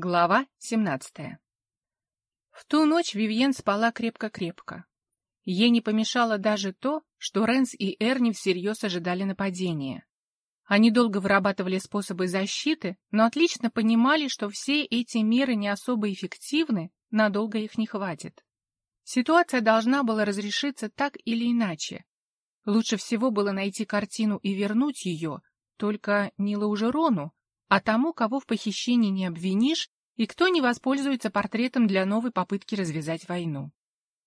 Глава 17 В ту ночь Вивьен спала крепко-крепко. Ей не помешало даже то, что Ренс и Эрни всерьез ожидали нападения. Они долго вырабатывали способы защиты, но отлично понимали, что все эти меры не особо эффективны, надолго их не хватит. Ситуация должна была разрешиться так или иначе. Лучше всего было найти картину и вернуть ее, только не Лаужерону, а тому, кого в похищении не обвинишь и кто не воспользуется портретом для новой попытки развязать войну.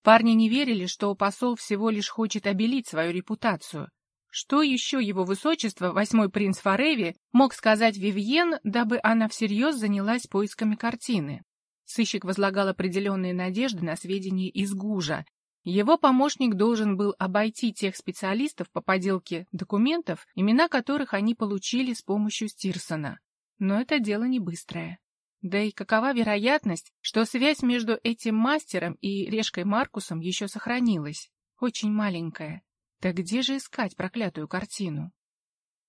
Парни не верили, что посол всего лишь хочет обелить свою репутацию. Что еще его высочество, восьмой принц Фореви, мог сказать Вивьен, дабы она всерьез занялась поисками картины? Сыщик возлагал определенные надежды на сведения из Гужа. Его помощник должен был обойти тех специалистов по поделке документов, имена которых они получили с помощью Стирсона. Но это дело не быстрое. Да и какова вероятность, что связь между этим мастером и Решкой Маркусом еще сохранилась? Очень маленькая. Так где же искать проклятую картину?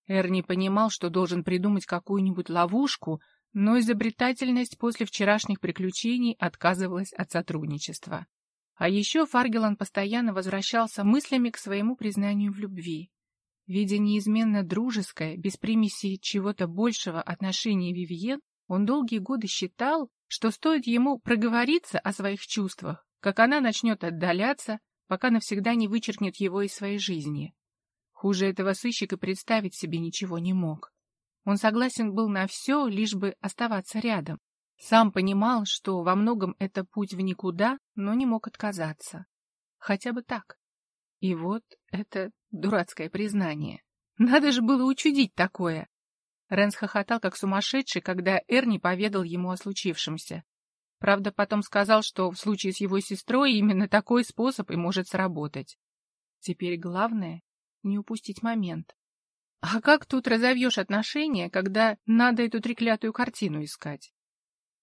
Эрни понимал, что должен придумать какую-нибудь ловушку, но изобретательность после вчерашних приключений отказывалась от сотрудничества. А еще Фаргелан постоянно возвращался мыслями к своему признанию в любви. Видя неизменно дружеское, без примеси чего-то большего отношение Вивьен, он долгие годы считал, что стоит ему проговориться о своих чувствах, как она начнет отдаляться, пока навсегда не вычеркнет его из своей жизни. Хуже этого сыщик и представить себе ничего не мог. Он согласен был на все, лишь бы оставаться рядом. Сам понимал, что во многом это путь в никуда, но не мог отказаться. Хотя бы так. И вот это дурацкое признание. Надо же было учудить такое. Рэнс хохотал, как сумасшедший, когда Эрни поведал ему о случившемся. Правда, потом сказал, что в случае с его сестрой именно такой способ и может сработать. Теперь главное — не упустить момент. А как тут разовьешь отношения, когда надо эту треклятую картину искать?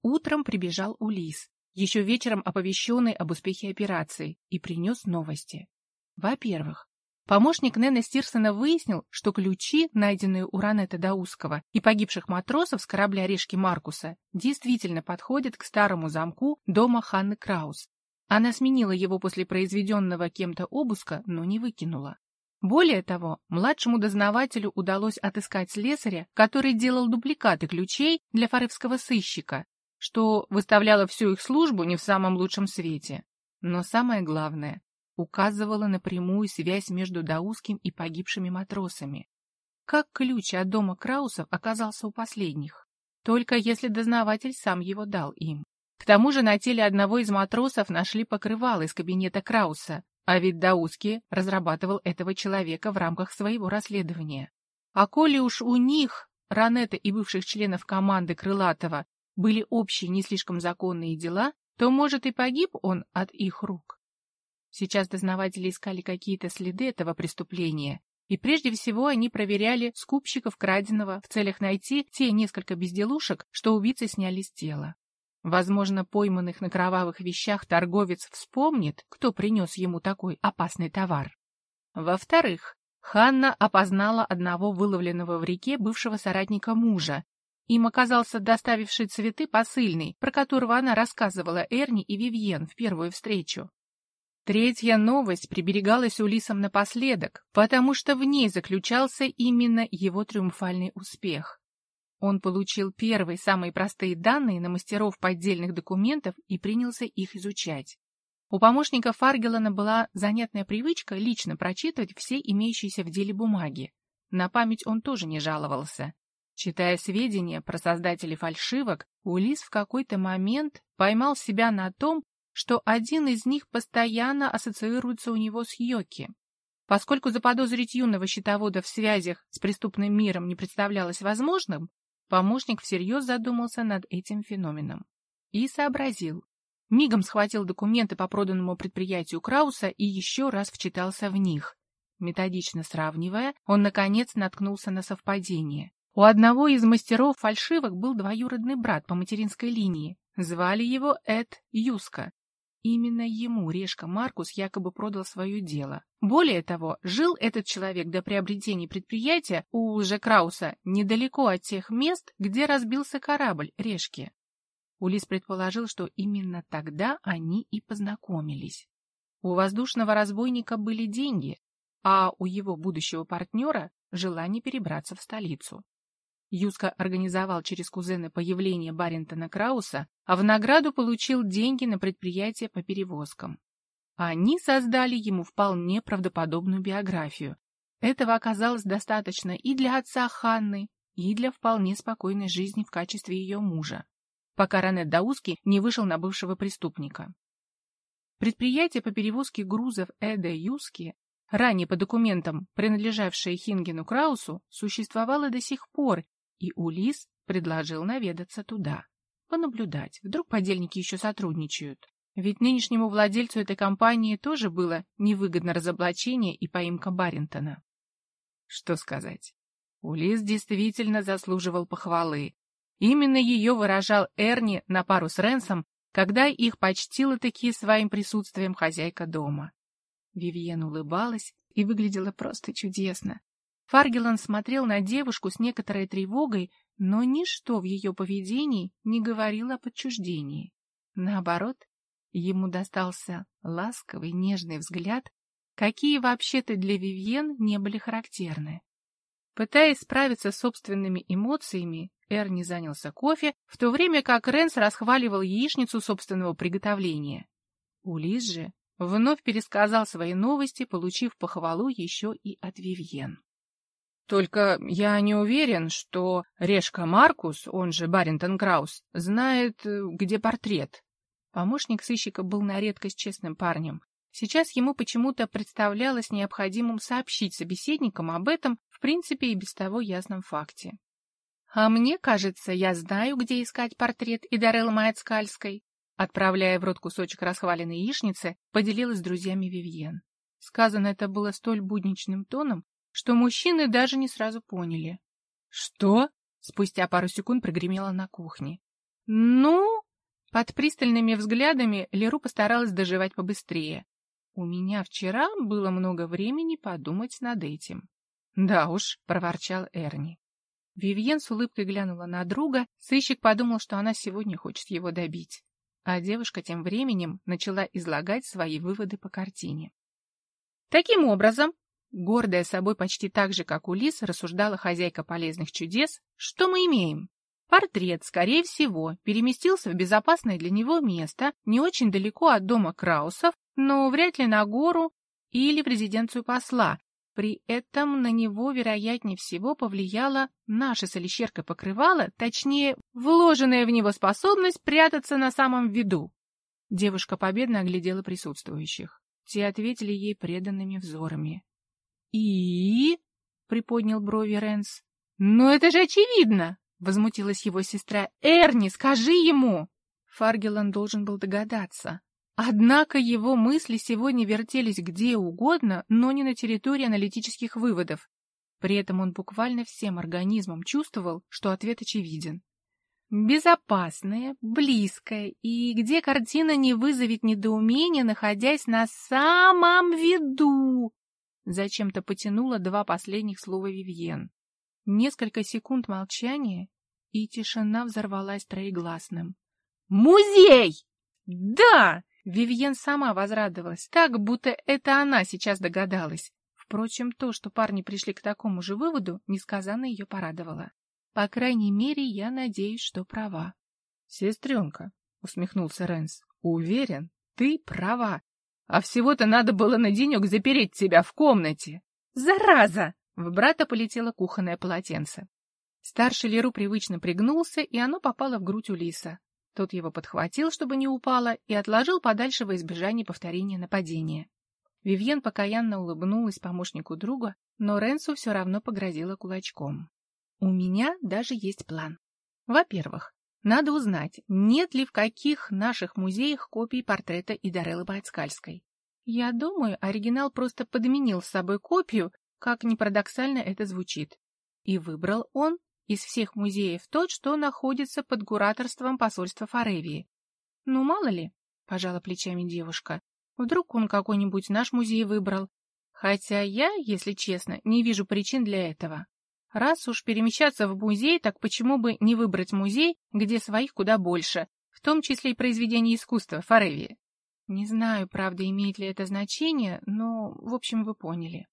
Утром прибежал Улис, еще вечером оповещенный об успехе операции, и принес новости. Во-первых, помощник Нэна Стирсона выяснил, что ключи, найденные у Ранета Даускова и погибших матросов с корабля Решки Маркуса, действительно подходят к старому замку дома Ханны Краус. Она сменила его после произведенного кем-то обыска, но не выкинула. Более того, младшему дознавателю удалось отыскать слесаря, который делал дубликаты ключей для фаревского сыщика, что выставляло всю их службу не в самом лучшем свете. Но самое главное, указывала на прямую связь между Дауским и погибшими матросами. Как ключ от дома Краусов оказался у последних? Только если дознаватель сам его дал им. К тому же на теле одного из матросов нашли покрывало из кабинета Крауса, а ведь Дауски разрабатывал этого человека в рамках своего расследования. А коли уж у них, Ранета и бывших членов команды Крылатова, были общие не слишком законные дела, то, может, и погиб он от их рук. Сейчас дознаватели искали какие-то следы этого преступления, и прежде всего они проверяли скупщиков краденого в целях найти те несколько безделушек, что убийцы сняли с тела. Возможно, пойманных на кровавых вещах торговец вспомнит, кто принес ему такой опасный товар. Во-вторых, Ханна опознала одного выловленного в реке бывшего соратника мужа. Им оказался доставивший цветы посыльный, про которого она рассказывала Эрни и Вивьен в первую встречу. Третья новость приберегалась Улисом напоследок, потому что в ней заключался именно его триумфальный успех. Он получил первые самые простые данные на мастеров поддельных документов и принялся их изучать. У помощника Фаргелана была занятная привычка лично прочитывать все имеющиеся в деле бумаги. На память он тоже не жаловался. Читая сведения про создателей фальшивок, Улис в какой-то момент поймал себя на том, что один из них постоянно ассоциируется у него с Йоки. Поскольку заподозрить юного счетовода в связях с преступным миром не представлялось возможным, помощник всерьез задумался над этим феноменом. И сообразил. Мигом схватил документы по проданному предприятию Крауса и еще раз вчитался в них. Методично сравнивая, он, наконец, наткнулся на совпадение. У одного из мастеров фальшивок был двоюродный брат по материнской линии. Звали его Эд Юска, Именно ему Решка Маркус якобы продал свое дело. Более того, жил этот человек до приобретения предприятия у Лже Крауса недалеко от тех мест, где разбился корабль Решки. Улис предположил, что именно тогда они и познакомились. У воздушного разбойника были деньги, а у его будущего партнера желание перебраться в столицу. Юска организовал через кузена появление Баринтона Крауса, а в награду получил деньги на предприятие по перевозкам. Они создали ему вполне правдоподобную биографию. Этого оказалось достаточно и для отца Ханны, и для вполне спокойной жизни в качестве ее мужа, пока Ранет Дауски не вышел на бывшего преступника. Предприятие по перевозке грузов Эда Юски, ранее по документам принадлежавшее Хингену Краусу, существовало до сих пор, и Улис предложил наведаться туда, понаблюдать, вдруг подельники еще сотрудничают. Ведь нынешнему владельцу этой компании тоже было невыгодно разоблачение и поимка Баринтона. Что сказать? Улис действительно заслуживал похвалы. Именно ее выражал Эрни на пару с Ренсом, когда их почтила таки своим присутствием хозяйка дома. Вивьен улыбалась и выглядела просто чудесно. Фаргелан смотрел на девушку с некоторой тревогой, но ничто в ее поведении не говорило о подчуждении. Наоборот, ему достался ласковый, нежный взгляд, какие вообще-то для Вивьен не были характерны. Пытаясь справиться с собственными эмоциями, Эрни занялся кофе, в то время как Ренс расхваливал яичницу собственного приготовления. Улис же вновь пересказал свои новости, получив похвалу еще и от Вивьен. Только я не уверен, что Решка Маркус, он же Баринтон Краус, знает, э, где портрет. Помощник сыщика был на редкость честным парнем. Сейчас ему почему-то представлялось необходимым сообщить собеседникам об этом, в принципе, и без того ясном факте. «А мне кажется, я знаю, где искать портрет Идареллы Маяцкальской», отправляя в рот кусочек расхваленной яичницы, поделилась с друзьями Вивьен. Сказано это было столь будничным тоном, что мужчины даже не сразу поняли. «Что?» — спустя пару секунд прогремело на кухне. «Ну?» Под пристальными взглядами Леру постаралась доживать побыстрее. «У меня вчера было много времени подумать над этим». «Да уж», — проворчал Эрни. Вивьен с улыбкой глянула на друга, сыщик подумал, что она сегодня хочет его добить. А девушка тем временем начала излагать свои выводы по картине. Таким образом, Гордая собой почти так же, как Улис, рассуждала хозяйка полезных чудес, что мы имеем? Портрет, скорее всего, переместился в безопасное для него место, не очень далеко от дома Краусов, но вряд ли на гору или в резиденцию посла. При этом на него, вероятнее всего, повлияло наше с Алищеркой покрывало, точнее, вложенная в него способность прятаться на самом виду. Девушка победно оглядела присутствующих. Те ответили ей преданными взорами. «И?» — приподнял брови Рэнс. «Но это же очевидно!» — возмутилась его сестра. «Эрни, скажи ему!» Фаргелан должен был догадаться. Однако его мысли сегодня вертелись где угодно, но не на территории аналитических выводов. При этом он буквально всем организмом чувствовал, что ответ очевиден. Безопасное, близкое и где картина не вызовет недоумения, находясь на самом виду. Зачем-то потянула два последних слова Вивьен. Несколько секунд молчания, и тишина взорвалась троегласным. «Музей!» «Да!» Вивьен сама возрадовалась, так, будто это она сейчас догадалась. Впрочем, то, что парни пришли к такому же выводу, несказанно ее порадовало. По крайней мере, я надеюсь, что права. — Сестренка, — усмехнулся Рэнс, — уверен, ты права. А всего-то надо было на денек запереть тебя в комнате. Зараза! В брата полетело кухонное полотенце. Старший Леру привычно пригнулся, и оно попало в грудь Улиса. Тот его подхватил, чтобы не упало, и отложил подальше во избежание повторения нападения. Вивьен покаянно улыбнулась помощнику друга, но Ренсу все равно погрозила кулачком. «У меня даже есть план. Во-первых, надо узнать, нет ли в каких наших музеях копий портрета Идареллы Байцкальской. Я думаю, оригинал просто подменил с собой копию, как ни парадоксально это звучит. И выбрал он из всех музеев тот, что находится под кураторством посольства Форевии. Ну, мало ли, пожала плечами девушка. Вдруг он какой-нибудь наш музей выбрал. Хотя я, если честно, не вижу причин для этого. Раз уж перемещаться в музей, так почему бы не выбрать музей, где своих куда больше? В том числе и произведения искусства Фореви. Не знаю, правда, имеет ли это значение, но, в общем, вы поняли.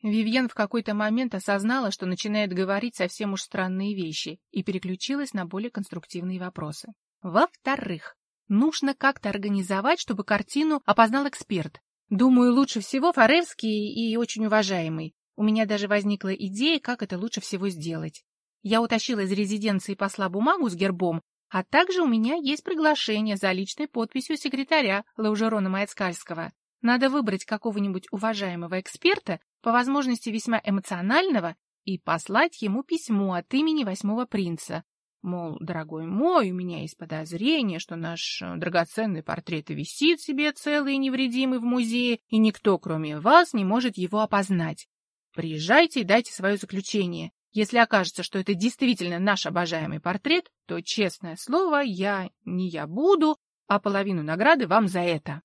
Вивьен в какой-то момент осознала, что начинает говорить совсем уж странные вещи, и переключилась на более конструктивные вопросы. Во-вторых, нужно как-то организовать, чтобы картину опознал эксперт. Думаю, лучше всего Форевский и очень уважаемый. У меня даже возникла идея, как это лучше всего сделать. Я утащила из резиденции посла бумагу с гербом, а также у меня есть приглашение за личной подписью секретаря Лаужерона Маяцкальского. Надо выбрать какого-нибудь уважаемого эксперта, по возможности весьма эмоционального, и послать ему письмо от имени восьмого принца. Мол, дорогой мой, у меня есть подозрение, что наш э, драгоценный портрет висит себе целый и невредимый в музее, и никто, кроме вас, не может его опознать. Приезжайте и дайте свое заключение. Если окажется, что это действительно наш обожаемый портрет, то, честное слово, я не я буду, а половину награды вам за это.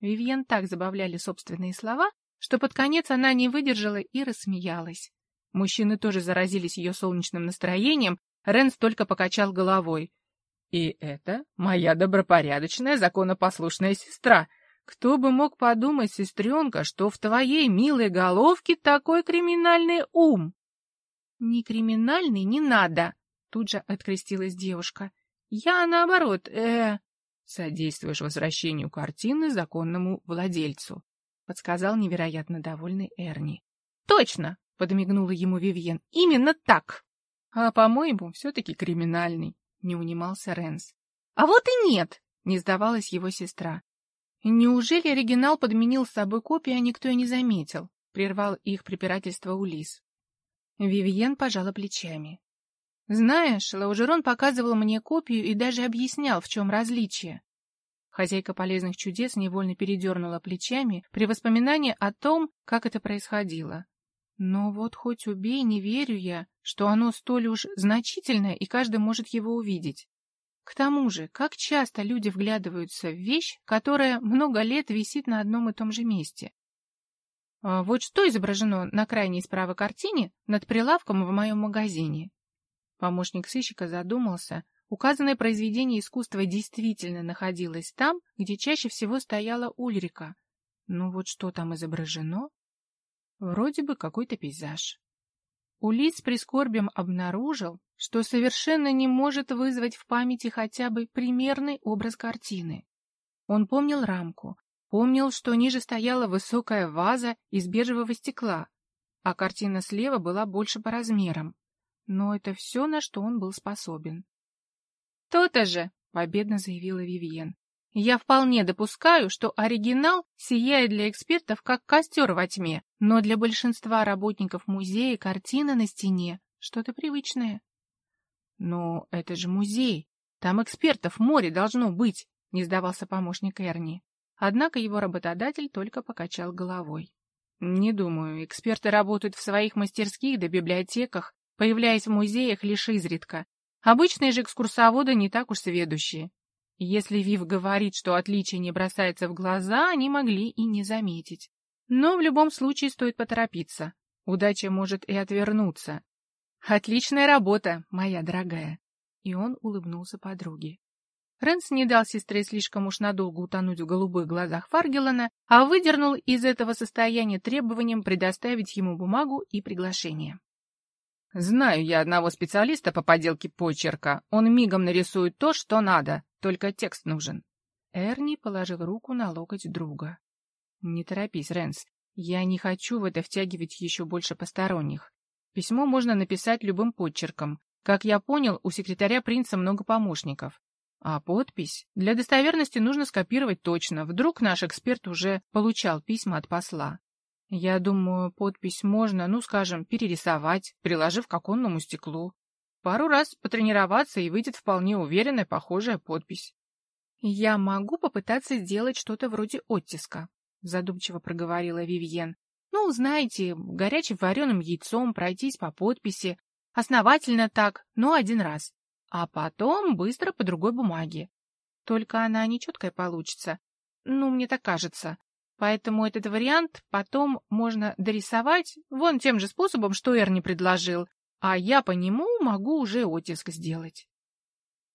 Вивьен так забавляли собственные слова, что под конец она не выдержала и рассмеялась. Мужчины тоже заразились ее солнечным настроением, Ренс только покачал головой. «И это моя добропорядочная, законопослушная сестра. Кто бы мог подумать, сестренка, что в твоей милой головке такой криминальный ум?» «Не криминальный не надо», — тут же открестилась девушка. «Я, наоборот, э...» «Содействуешь возвращению картины законному владельцу», — подсказал невероятно довольный Эрни. «Точно!» — подмигнула ему Вивьен. «Именно так!» «А, по-моему, все-таки криминальный», — не унимался Ренс. «А вот и нет!» — не сдавалась его сестра. «Неужели оригинал подменил с собой копию, а никто и не заметил?» — прервал их препирательство Улис. Вивьен пожала плечами. «Знаешь, Лаужерон показывал мне копию и даже объяснял, в чем различие». Хозяйка полезных чудес невольно передернула плечами при воспоминании о том, как это происходило. Но вот хоть убей, не верю я, что оно столь уж значительное, и каждый может его увидеть. К тому же, как часто люди вглядываются в вещь, которая много лет висит на одном и том же месте. А вот что изображено на крайней справа картине над прилавком в моем магазине. Помощник сыщика задумался. Указанное произведение искусства действительно находилось там, где чаще всего стояла Ульрика. Ну вот что там изображено? Вроде бы какой-то пейзаж. Улис с прискорбием обнаружил, что совершенно не может вызвать в памяти хотя бы примерный образ картины. Он помнил рамку, Помнил, что ниже стояла высокая ваза из бежевого стекла, а картина слева была больше по размерам. Но это все, на что он был способен. «То-то же!» — победно заявила Вивьен. «Я вполне допускаю, что оригинал сияет для экспертов как костер во тьме, но для большинства работников музея картина на стене — что-то привычное». «Но это же музей. Там экспертов море должно быть», — не сдавался помощник Эрни. Однако его работодатель только покачал головой. Не думаю, эксперты работают в своих мастерских да библиотеках, появляясь в музеях лишь изредка. Обычные же экскурсоводы не так уж сведущие. Если Вив говорит, что отличие не бросается в глаза, они могли и не заметить. Но в любом случае стоит поторопиться. Удача может и отвернуться. Отличная работа, моя дорогая. И он улыбнулся подруге. Рэнс не дал сестре слишком уж надолго утонуть в голубых глазах Фаргелана, а выдернул из этого состояния требованием предоставить ему бумагу и приглашение. «Знаю я одного специалиста по поделке почерка. Он мигом нарисует то, что надо, только текст нужен». Эрни положил руку на локоть друга. «Не торопись, Рэнс. Я не хочу в это втягивать еще больше посторонних. Письмо можно написать любым почерком. Как я понял, у секретаря принца много помощников. А подпись? Для достоверности нужно скопировать точно. Вдруг наш эксперт уже получал письма от посла. Я думаю, подпись можно, ну, скажем, перерисовать, приложив к оконному стеклу. Пару раз потренироваться, и выйдет вполне уверенная, похожая подпись. «Я могу попытаться сделать что-то вроде оттиска», — задумчиво проговорила Вивьен. «Ну, знаете, горячим вареным яйцом пройтись по подписи. Основательно так, но один раз а потом быстро по другой бумаге. Только она нечеткая получится. Ну, мне так кажется. Поэтому этот вариант потом можно дорисовать вон тем же способом, что Эрни предложил, а я по нему могу уже оттиск сделать.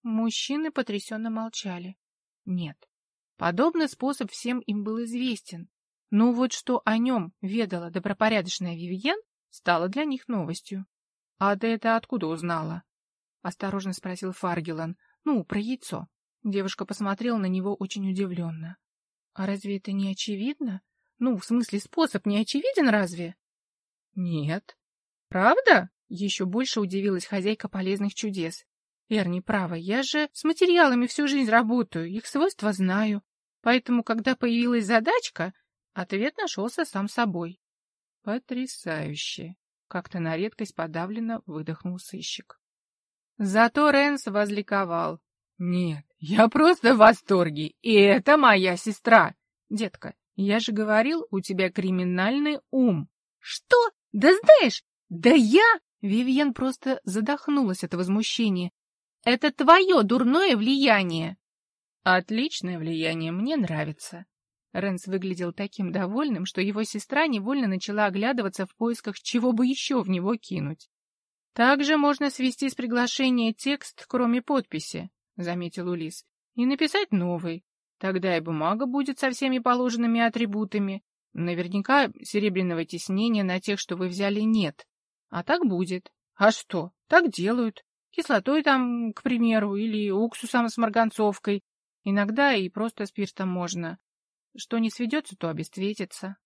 Мужчины потрясенно молчали. Нет, подобный способ всем им был известен. Но вот что о нем ведала добропорядочная Вивьен, стало для них новостью. — А ты это откуда узнала? — осторожно спросил Фаргелан. — Ну, про яйцо. Девушка посмотрела на него очень удивленно. — А разве это не очевидно? Ну, в смысле, способ не очевиден разве? — Нет. — Правда? — еще больше удивилась хозяйка полезных чудес. — Эрни, право, я же с материалами всю жизнь работаю, их свойства знаю. Поэтому, когда появилась задачка, ответ нашелся сам собой. — Потрясающе! — как-то на редкость подавленно выдохнул сыщик. Зато Ренс возликовал. Нет, я просто в восторге, и это моя сестра. Детка, я же говорил, у тебя криминальный ум. Что? Да знаешь, да я... Вивьен просто задохнулась от возмущения. Это твое дурное влияние. Отличное влияние, мне нравится. Ренс выглядел таким довольным, что его сестра невольно начала оглядываться в поисках, чего бы еще в него кинуть. Также можно свести с приглашения текст, кроме подписи. — заметил Улис, — и написать новый. Тогда и бумага будет со всеми положенными атрибутами. Наверняка серебряного тиснения на тех, что вы взяли, нет. А так будет. А что? Так делают. Кислотой там, к примеру, или уксусом с марганцовкой. Иногда и просто спиртом можно. Что не сведется, то обесцветится.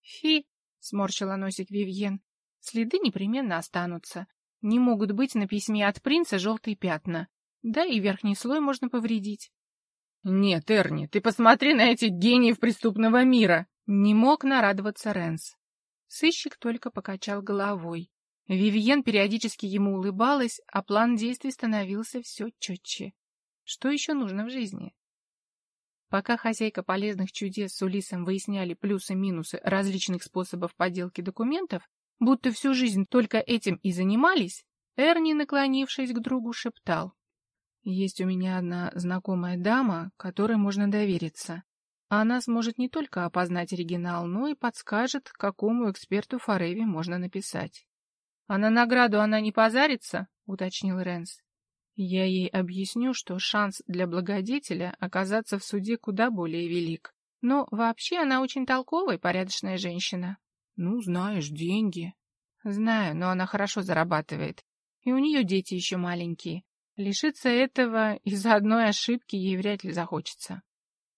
Фи, — сморщила носик Вивьен, — следы непременно останутся. Не могут быть на письме от принца желтые пятна. Да и верхний слой можно повредить. Нет, Эрни, ты посмотри на этих гениев преступного мира. Не мог нарадоваться Ренс. Сыщик только покачал головой. Вивьен периодически ему улыбалась, а план действий становился все четче. Что еще нужно в жизни? Пока хозяйка полезных чудес с Улисом выясняли плюсы-минусы различных способов подделки документов, будто всю жизнь только этим и занимались, Эрни, наклонившись к другу, шептал. Есть у меня одна знакомая дама, которой можно довериться. Она сможет не только опознать оригинал, но и подскажет, какому эксперту Фореви можно написать. — А на награду она не позарится? — уточнил Ренс. Я ей объясню, что шанс для благодетеля оказаться в суде куда более велик. Но вообще она очень толковая, порядочная женщина. Ну, знаешь, деньги. Знаю, но она хорошо зарабатывает. И у нее дети еще маленькие. Лишиться этого из-за одной ошибки ей вряд ли захочется.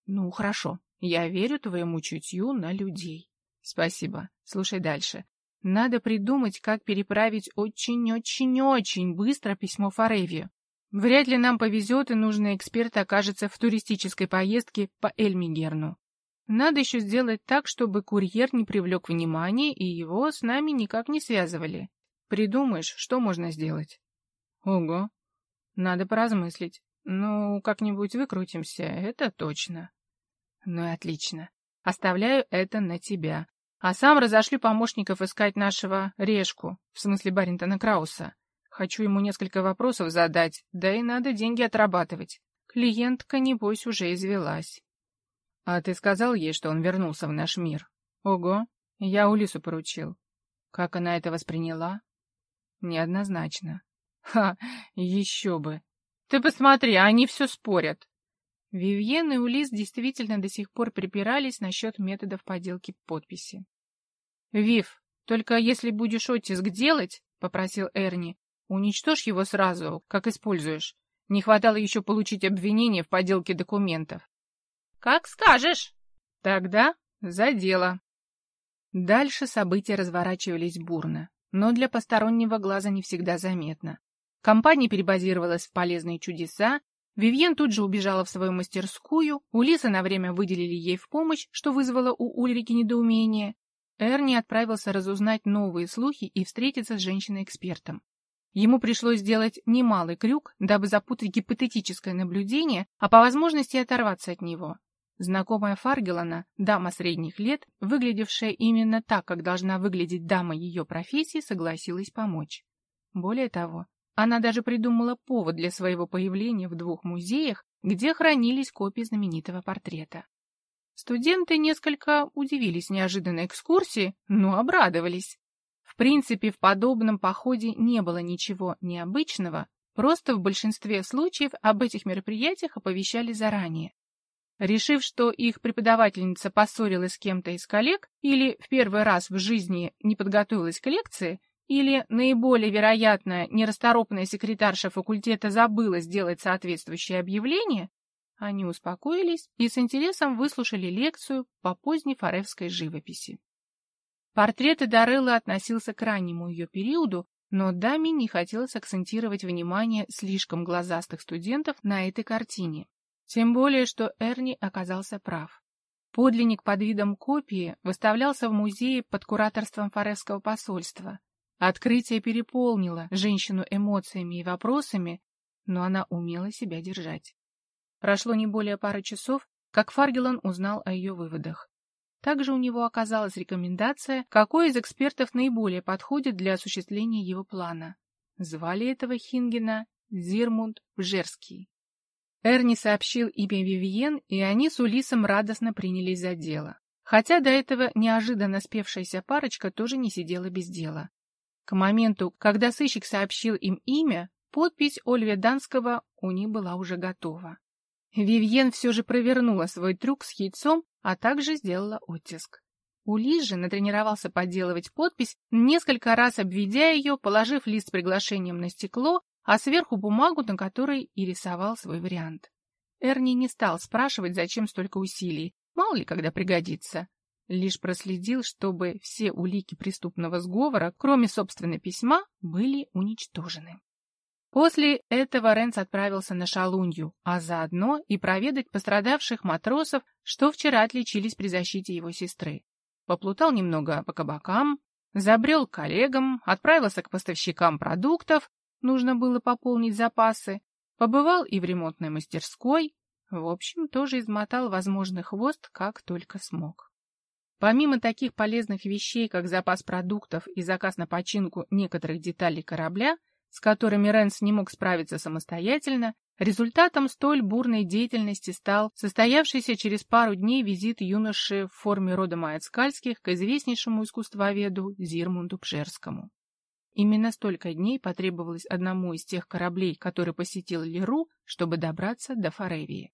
Ну, хорошо. Я верю твоему чутью на людей. Спасибо. Слушай дальше. Надо придумать, как переправить очень-очень-очень быстро письмо Форевию. Вряд ли нам повезет, и нужный эксперт окажется в туристической поездке по Эльмигерну. Надо еще сделать так, чтобы курьер не привлек внимания, и его с нами никак не связывали. Придумаешь, что можно сделать? Ого, надо поразмыслить. Ну, как-нибудь выкрутимся, это точно. Ну и отлично. Оставляю это на тебя. А сам разошлю помощников искать нашего Решку, в смысле Баринтона Крауса. Хочу ему несколько вопросов задать, да и надо деньги отрабатывать. Клиентка, небось, уже извелась. А ты сказал ей, что он вернулся в наш мир? Ого, я Улису поручил. Как она это восприняла? Неоднозначно. Ха, еще бы. Ты посмотри, они все спорят. Вивьен и Улис действительно до сих пор припирались насчет методов поделки подписи. «Вив, только если будешь оттиск делать, — попросил Эрни, — уничтожь его сразу, как используешь. Не хватало еще получить обвинение в подделке документов». «Как скажешь!» «Тогда за дело». Дальше события разворачивались бурно, но для постороннего глаза не всегда заметно. Компания перебазировалась в полезные чудеса, Вивьен тут же убежала в свою мастерскую, Улиса на время выделили ей в помощь, что вызвало у Ульрики недоумение. Эрни отправился разузнать новые слухи и встретиться с женщиной-экспертом. Ему пришлось сделать немалый крюк, дабы запутать гипотетическое наблюдение, а по возможности оторваться от него. Знакомая Фаргелана, дама средних лет, выглядевшая именно так, как должна выглядеть дама ее профессии, согласилась помочь. Более того, она даже придумала повод для своего появления в двух музеях, где хранились копии знаменитого портрета. Студенты несколько удивились неожиданной экскурсии, но обрадовались. В принципе, в подобном походе не было ничего необычного, Просто в большинстве случаев об этих мероприятиях оповещали заранее. Решив, что их преподавательница поссорилась с кем-то из коллег или в первый раз в жизни не подготовилась к лекции, или, наиболее вероятно, нерасторопная секретарша факультета забыла сделать соответствующее объявление, они успокоились и с интересом выслушали лекцию по поздней фаревской живописи. Портрет Эдареллы относился к раннему ее периоду, но даме не хотелось акцентировать внимание слишком глазастых студентов на этой картине. Тем более, что Эрни оказался прав. Подлинник под видом копии выставлялся в музее под кураторством Фаревского посольства. Открытие переполнило женщину эмоциями и вопросами, но она умела себя держать. Прошло не более пары часов, как Фаргелан узнал о ее выводах. Также у него оказалась рекомендация, какой из экспертов наиболее подходит для осуществления его плана. Звали этого Хингена Зирмунд Бжерский. Эрни сообщил имя Вивиен, и они с Улисом радостно принялись за дело. Хотя до этого неожиданно спевшаяся парочка тоже не сидела без дела. К моменту, когда сыщик сообщил им имя, подпись Ольве Данского у них была уже готова. Вивьен все же провернула свой трюк с яйцом, а также сделала оттиск. Улис же натренировался подделывать подпись, несколько раз обведя ее, положив лист с приглашением на стекло, а сверху бумагу, на которой и рисовал свой вариант. Эрни не стал спрашивать, зачем столько усилий, мало ли когда пригодится. Лишь проследил, чтобы все улики преступного сговора, кроме собственного письма, были уничтожены. После этого Ренц отправился на Шалунью, а заодно и проведать пострадавших матросов, что вчера отличились при защите его сестры. Поплутал немного по кабакам, забрел к коллегам, отправился к поставщикам продуктов, нужно было пополнить запасы, побывал и в ремонтной мастерской, в общем, тоже измотал возможный хвост, как только смог. Помимо таких полезных вещей, как запас продуктов и заказ на починку некоторых деталей корабля, с которыми Ренс не мог справиться самостоятельно, результатом столь бурной деятельности стал состоявшийся через пару дней визит юноши в форме рода Маяцкальских к известнейшему искусствоведу Зирмунду Пжерскому. Именно столько дней потребовалось одному из тех кораблей, который посетил Леру, чтобы добраться до Фаревии.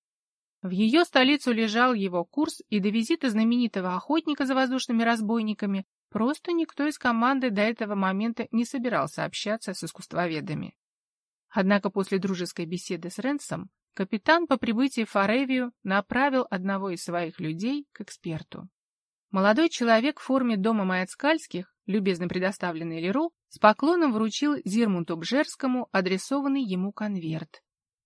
В ее столицу лежал его курс, и до визита знаменитого охотника за воздушными разбойниками Просто никто из команды до этого момента не собирался общаться с искусствоведами. Однако после дружеской беседы с Ренсом капитан по прибытии в Форевию направил одного из своих людей к эксперту. Молодой человек в форме дома Маяцкальских, любезно предоставленный Леру, с поклоном вручил Зирмунту Бжерскому адресованный ему конверт.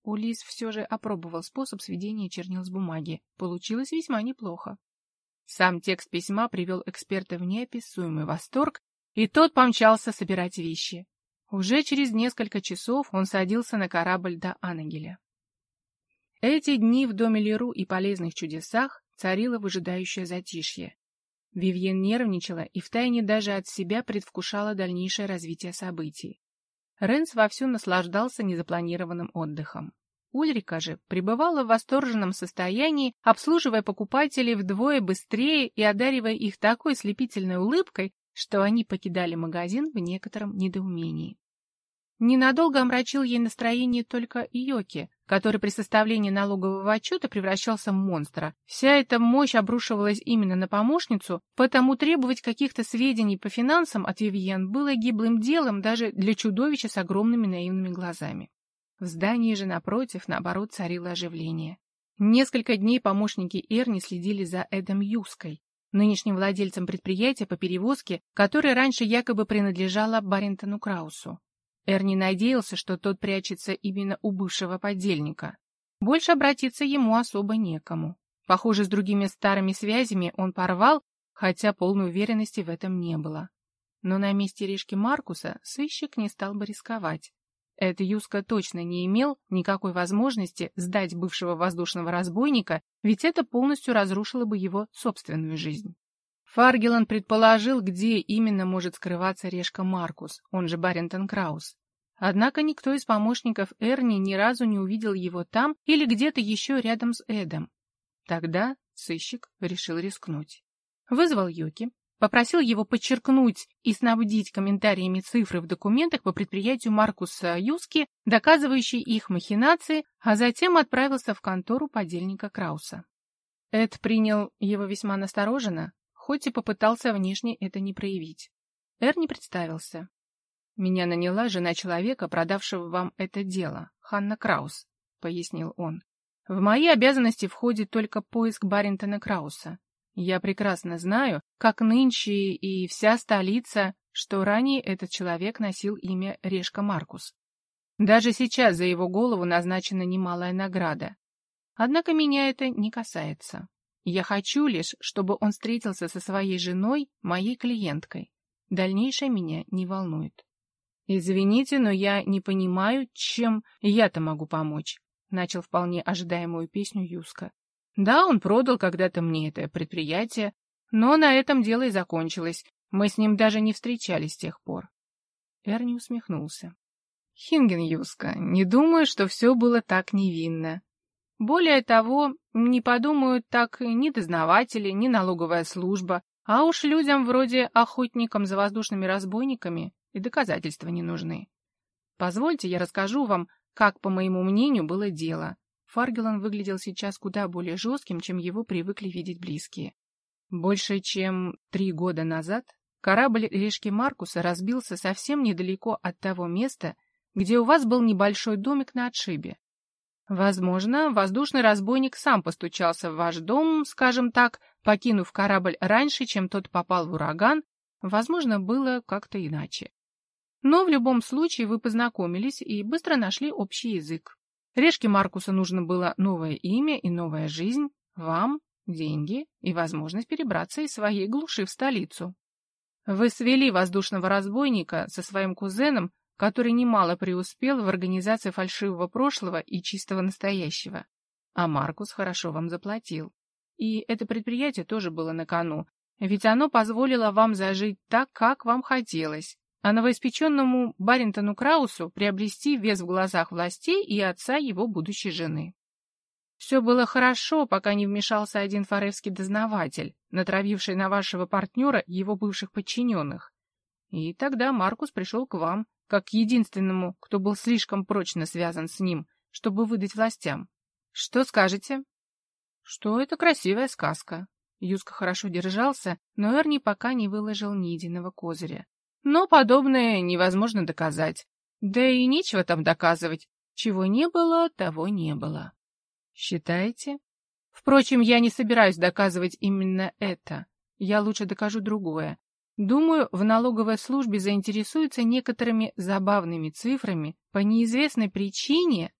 Улис все же опробовал способ сведения чернил с бумаги. Получилось весьма неплохо. Сам текст письма привел эксперта в неописуемый восторг, и тот помчался собирать вещи. Уже через несколько часов он садился на корабль до Анагеля. Эти дни в доме Леру и полезных чудесах царило выжидающее затишье. Вивьен нервничала и втайне даже от себя предвкушала дальнейшее развитие событий. Ренс вовсю наслаждался незапланированным отдыхом. Ульрика же пребывала в восторженном состоянии, обслуживая покупателей вдвое быстрее и одаривая их такой слепительной улыбкой, что они покидали магазин в некотором недоумении. Ненадолго омрачил ей настроение только Йоки, который при составлении налогового отчета превращался в монстра. Вся эта мощь обрушивалась именно на помощницу, потому требовать каких-то сведений по финансам от Вивьен было гиблым делом даже для чудовища с огромными наивными глазами. В здании же, напротив, наоборот, царило оживление. Несколько дней помощники Эрни следили за Эдом Юской, нынешним владельцем предприятия по перевозке, которое раньше якобы принадлежало Баринтону Краусу. Эрни надеялся, что тот прячется именно у бывшего подельника. Больше обратиться ему особо некому. Похоже, с другими старыми связями он порвал, хотя полной уверенности в этом не было. Но на месте Ришки Маркуса сыщик не стал бы рисковать. Эд Юска точно не имел никакой возможности сдать бывшего воздушного разбойника, ведь это полностью разрушило бы его собственную жизнь. Фаргелан предположил, где именно может скрываться Решка Маркус, он же Барентон Краус. Однако никто из помощников Эрни ни разу не увидел его там или где-то еще рядом с Эдом. Тогда сыщик решил рискнуть. Вызвал Йоки, попросил его подчеркнуть и снабдить комментариями цифры в документах по предприятию Маркуса Юски, доказывающие их махинации, а затем отправился в контору подельника Крауса. Эд принял его весьма настороженно, хоть и попытался внешне это не проявить. Эр не представился. «Меня наняла жена человека, продавшего вам это дело, Ханна Краус», — пояснил он. «В мои обязанности входит только поиск Баринтона Крауса. Я прекрасно знаю, как нынче и вся столица, что ранее этот человек носил имя Решка Маркус. Даже сейчас за его голову назначена немалая награда. Однако меня это не касается. Я хочу лишь, чтобы он встретился со своей женой, моей клиенткой. Дальнейшее меня не волнует. «Извините, но я не понимаю, чем я-то могу помочь», — начал вполне ожидаемую песню Юска. Да, он продал когда-то мне это предприятие, но на этом дело и закончилось. Мы с ним даже не встречались с тех пор. Эрни усмехнулся. Хинген Юска, не думаю, что все было так невинно. Более того, не подумают так ни дознаватели, ни налоговая служба, а уж людям вроде охотникам за воздушными разбойниками и доказательства не нужны. Позвольте, я расскажу вам, как, по моему мнению, было дело, Фаргелан выглядел сейчас куда более жестким, чем его привыкли видеть близкие. Больше чем три года назад корабль Решки Маркуса разбился совсем недалеко от того места, где у вас был небольшой домик на отшибе. Возможно, воздушный разбойник сам постучался в ваш дом, скажем так, покинув корабль раньше, чем тот попал в ураган, возможно, было как-то иначе. Но в любом случае вы познакомились и быстро нашли общий язык. Решке Маркуса нужно было новое имя и новая жизнь, вам деньги и возможность перебраться из своей глуши в столицу. Вы свели воздушного разбойника со своим кузеном, который немало преуспел в организации фальшивого прошлого и чистого настоящего. А Маркус хорошо вам заплатил. И это предприятие тоже было на кону, ведь оно позволило вам зажить так, как вам хотелось, а новоиспеченному Баринтону Краусу приобрести вес в глазах властей и отца его будущей жены. Все было хорошо, пока не вмешался один фаревский дознаватель, натравивший на вашего партнера его бывших подчиненных. И тогда Маркус пришел к вам, как единственному, кто был слишком прочно связан с ним, чтобы выдать властям. Что скажете? Что это красивая сказка. Юска хорошо держался, но Эрни пока не выложил ни единого козыря. Но подобное невозможно доказать. Да и нечего там доказывать. Чего не было, того не было. Считаете? Впрочем, я не собираюсь доказывать именно это. Я лучше докажу другое. Думаю, в налоговой службе заинтересуются некоторыми забавными цифрами по неизвестной причине,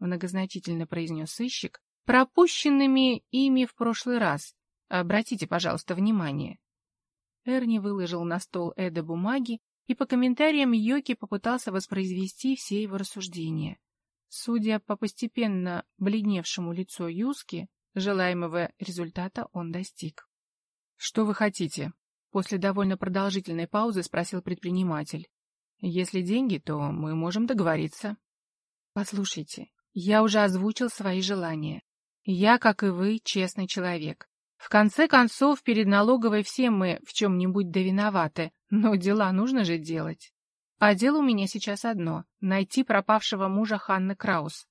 многозначительно произнес сыщик, пропущенными ими в прошлый раз. Обратите, пожалуйста, внимание. Эрни выложил на стол Эда бумаги и по комментариям Йоки попытался воспроизвести все его рассуждения. Судя по постепенно бледневшему лицу Юски, желаемого результата он достиг. — Что вы хотите? — после довольно продолжительной паузы спросил предприниматель. — Если деньги, то мы можем договориться. — Послушайте, я уже озвучил свои желания. Я, как и вы, честный человек. В конце концов, перед налоговой все мы в чем-нибудь довиноваты, но дела нужно же делать. А дело у меня сейчас одно — найти пропавшего мужа Ханны Краус.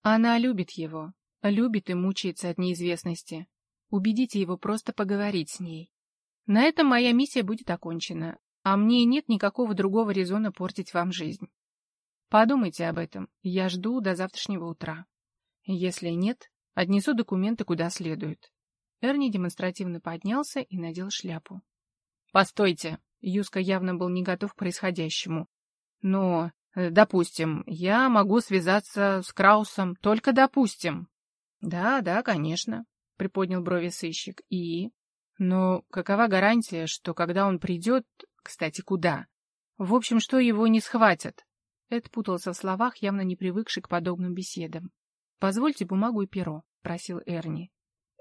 Она любит его, любит и мучается от неизвестности. Убедите его просто поговорить с ней. На этом моя миссия будет окончена, а мне нет никакого другого резона портить вам жизнь. Подумайте об этом, я жду до завтрашнего утра. Если нет, отнесу документы куда следует. Эрни демонстративно поднялся и надел шляпу. «Постойте!» Юска явно был не готов к происходящему. «Но, э, допустим, я могу связаться с Краусом, только допустим». «Да, да, конечно», — приподнял брови сыщик. «И?» «Но какова гарантия, что когда он придет... Кстати, куда? В общем, что его не схватят?» Эд путался в словах, явно не привыкший к подобным беседам. «Позвольте бумагу и перо», — просил Эрни.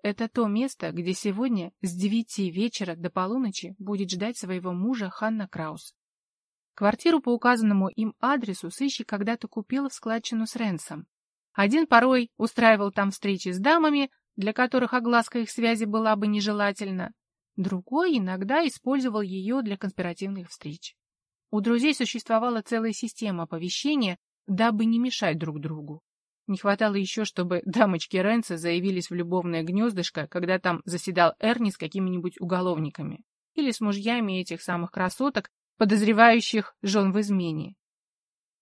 Это то место, где сегодня с девяти вечера до полуночи будет ждать своего мужа Ханна Краус. Квартиру по указанному им адресу сыщик когда-то купил в складчину с Ренсом. Один порой устраивал там встречи с дамами, для которых огласка их связи была бы нежелательна. Другой иногда использовал ее для конспиративных встреч. У друзей существовала целая система оповещения, дабы не мешать друг другу. Не хватало еще, чтобы дамочки Ренца заявились в любовное гнездышко, когда там заседал Эрни с какими-нибудь уголовниками. Или с мужьями этих самых красоток, подозревающих жен в измене.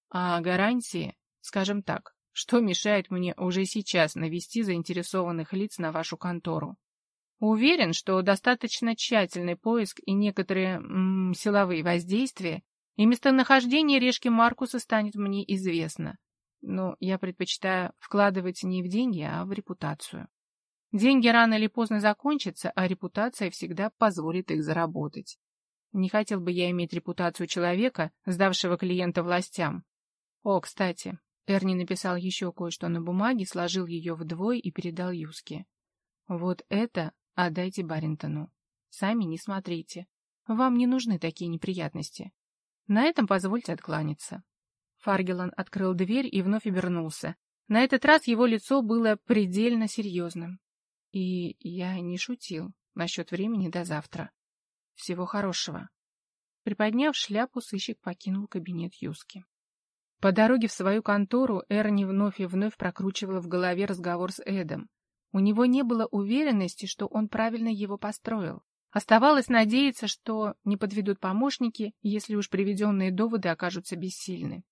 А гарантии, скажем так, что мешает мне уже сейчас навести заинтересованных лиц на вашу контору? Уверен, что достаточно тщательный поиск и некоторые м -м, силовые воздействия, и местонахождение решки Маркуса станет мне известно. Но я предпочитаю вкладывать не в деньги, а в репутацию. Деньги рано или поздно закончатся, а репутация всегда позволит их заработать. Не хотел бы я иметь репутацию человека, сдавшего клиента властям. О, кстати, Эрни написал еще кое-что на бумаге, сложил ее вдвое и передал Юске. Вот это отдайте Баринтону. Сами не смотрите. Вам не нужны такие неприятности. На этом позвольте откланяться. Фаргелан открыл дверь и вновь обернулся. На этот раз его лицо было предельно серьезным. И я не шутил насчет времени до завтра. Всего хорошего. Приподняв шляпу, сыщик покинул кабинет Юски. По дороге в свою контору Эрни вновь и вновь прокручивала в голове разговор с Эдом. У него не было уверенности, что он правильно его построил. Оставалось надеяться, что не подведут помощники, если уж приведенные доводы окажутся бессильны.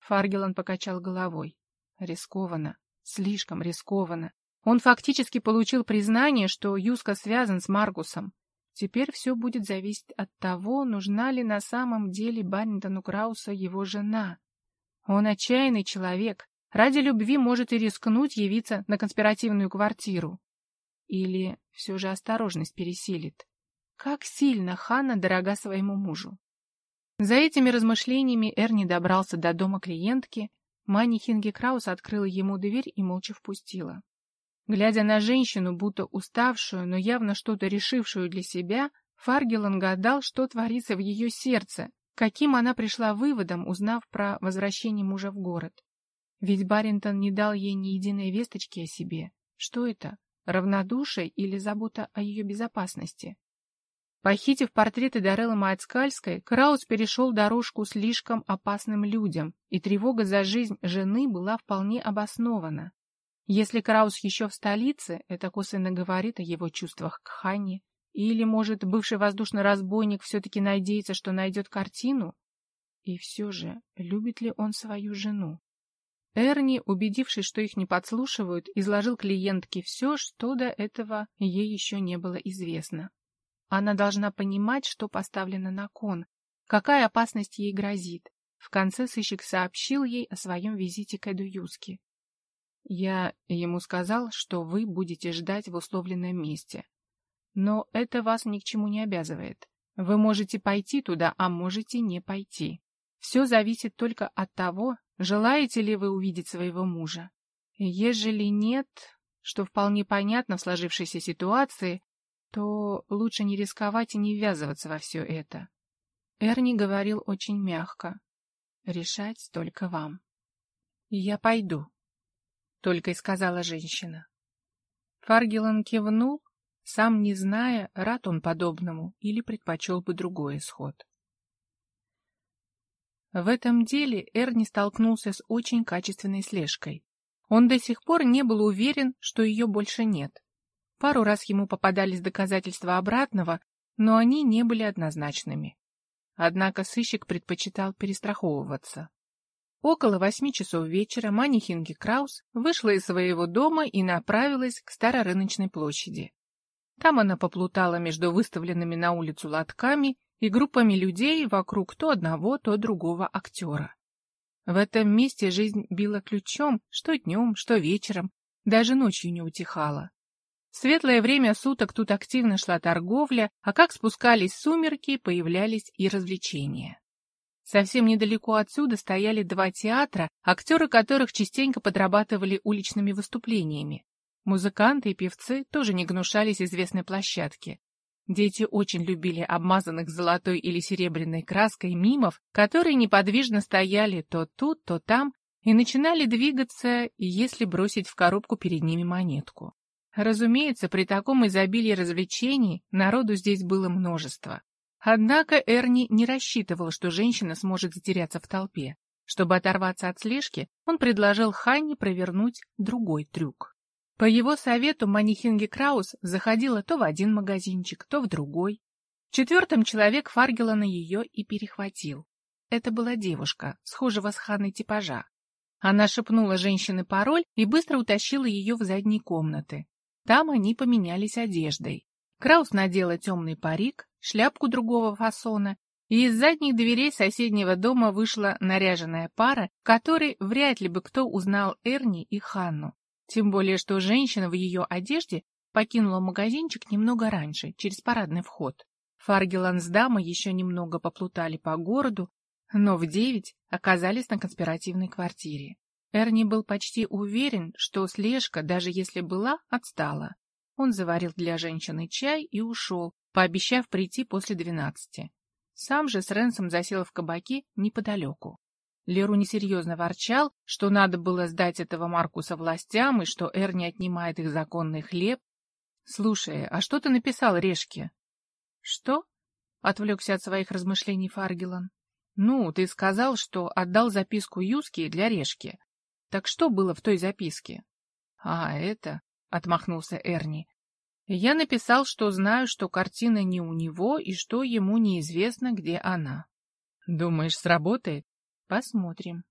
Фаргелан покачал головой. Рискованно. Слишком рискованно. Он фактически получил признание, что Юска связан с Маргусом. Теперь все будет зависеть от того, нужна ли на самом деле Баринтону Крауса его жена. Он отчаянный человек. Ради любви может и рискнуть явиться на конспиративную квартиру. Или все же осторожность пересилит. Как сильно Ханна дорога своему мужу. За этими размышлениями Эрни добрался до дома клиентки. Мани Хинги Краус открыла ему дверь и молча впустила. Глядя на женщину, будто уставшую, но явно что-то решившую для себя, Фаргелан гадал, что творится в ее сердце, каким она пришла выводом, узнав про возвращение мужа в город. Ведь Баринтон не дал ей ни единой весточки о себе. Что это? Равнодушие или забота о ее безопасности? Похитив портреты Дареллы Мацкальской, Краус перешел дорожку слишком опасным людям, и тревога за жизнь жены была вполне обоснована. Если Краус еще в столице, это косвенно говорит о его чувствах к Ханне, или, может, бывший воздушный разбойник все-таки надеется, что найдет картину? И все же, любит ли он свою жену? Эрни, убедившись, что их не подслушивают, изложил клиентке все, что до этого ей еще не было известно. Она должна понимать, что поставлено на кон, какая опасность ей грозит. В конце сыщик сообщил ей о своем визите к Эду Юске. «Я ему сказал, что вы будете ждать в условленном месте. Но это вас ни к чему не обязывает. Вы можете пойти туда, а можете не пойти. Все зависит только от того, желаете ли вы увидеть своего мужа. Ежели нет, что вполне понятно в сложившейся ситуации, то лучше не рисковать и не ввязываться во все это. Эрни говорил очень мягко. Решать только вам. «Я пойду», — только и сказала женщина. Фаргелан кивнул, сам не зная, рад он подобному или предпочел бы другой исход. В этом деле Эрни столкнулся с очень качественной слежкой. Он до сих пор не был уверен, что ее больше нет. Пару раз ему попадались доказательства обратного, но они не были однозначными. Однако сыщик предпочитал перестраховываться. Около восьми часов вечера Мани Хинги Краус вышла из своего дома и направилась к Старорыночной площади. Там она поплутала между выставленными на улицу лотками и группами людей вокруг то одного, то другого актера. В этом месте жизнь била ключом, что днем, что вечером, даже ночью не утихала. В светлое время суток тут активно шла торговля, а как спускались сумерки, появлялись и развлечения. Совсем недалеко отсюда стояли два театра, актеры которых частенько подрабатывали уличными выступлениями. Музыканты и певцы тоже не гнушались известной площадки. Дети очень любили обмазанных золотой или серебряной краской мимов, которые неподвижно стояли то тут, то там и начинали двигаться, если бросить в коробку перед ними монетку. Разумеется, при таком изобилии развлечений народу здесь было множество. Однако Эрни не рассчитывал, что женщина сможет затеряться в толпе. Чтобы оторваться от слежки, он предложил Ханне провернуть другой трюк. По его совету Манихинге Краус заходила то в один магазинчик, то в другой. В четвертом человек Фаргелана ее и перехватил. Это была девушка, схожего с Ханной типажа. Она шепнула женщине пароль и быстро утащила ее в задние комнаты. Там они поменялись одеждой. Краус надела темный парик, шляпку другого фасона, и из задних дверей соседнего дома вышла наряженная пара, которой вряд ли бы кто узнал Эрни и Ханну. Тем более, что женщина в ее одежде покинула магазинчик немного раньше, через парадный вход. Фаргелан с дамой еще немного поплутали по городу, но в девять оказались на конспиративной квартире. Эрни был почти уверен, что слежка, даже если была, отстала. Он заварил для женщины чай и ушел, пообещав прийти после двенадцати. Сам же с Ренсом засел в кабаке неподалеку. Леру несерьезно ворчал, что надо было сдать этого Маркуса властям и что Эрни отнимает их законный хлеб. — Слушай, а что ты написал Решке? — Что? — отвлекся от своих размышлений Фаргелан. — Ну, ты сказал, что отдал записку Юске для Решки. Так что было в той записке? — А, это... — отмахнулся Эрни. — Я написал, что знаю, что картина не у него и что ему неизвестно, где она. — Думаешь, сработает? — Посмотрим.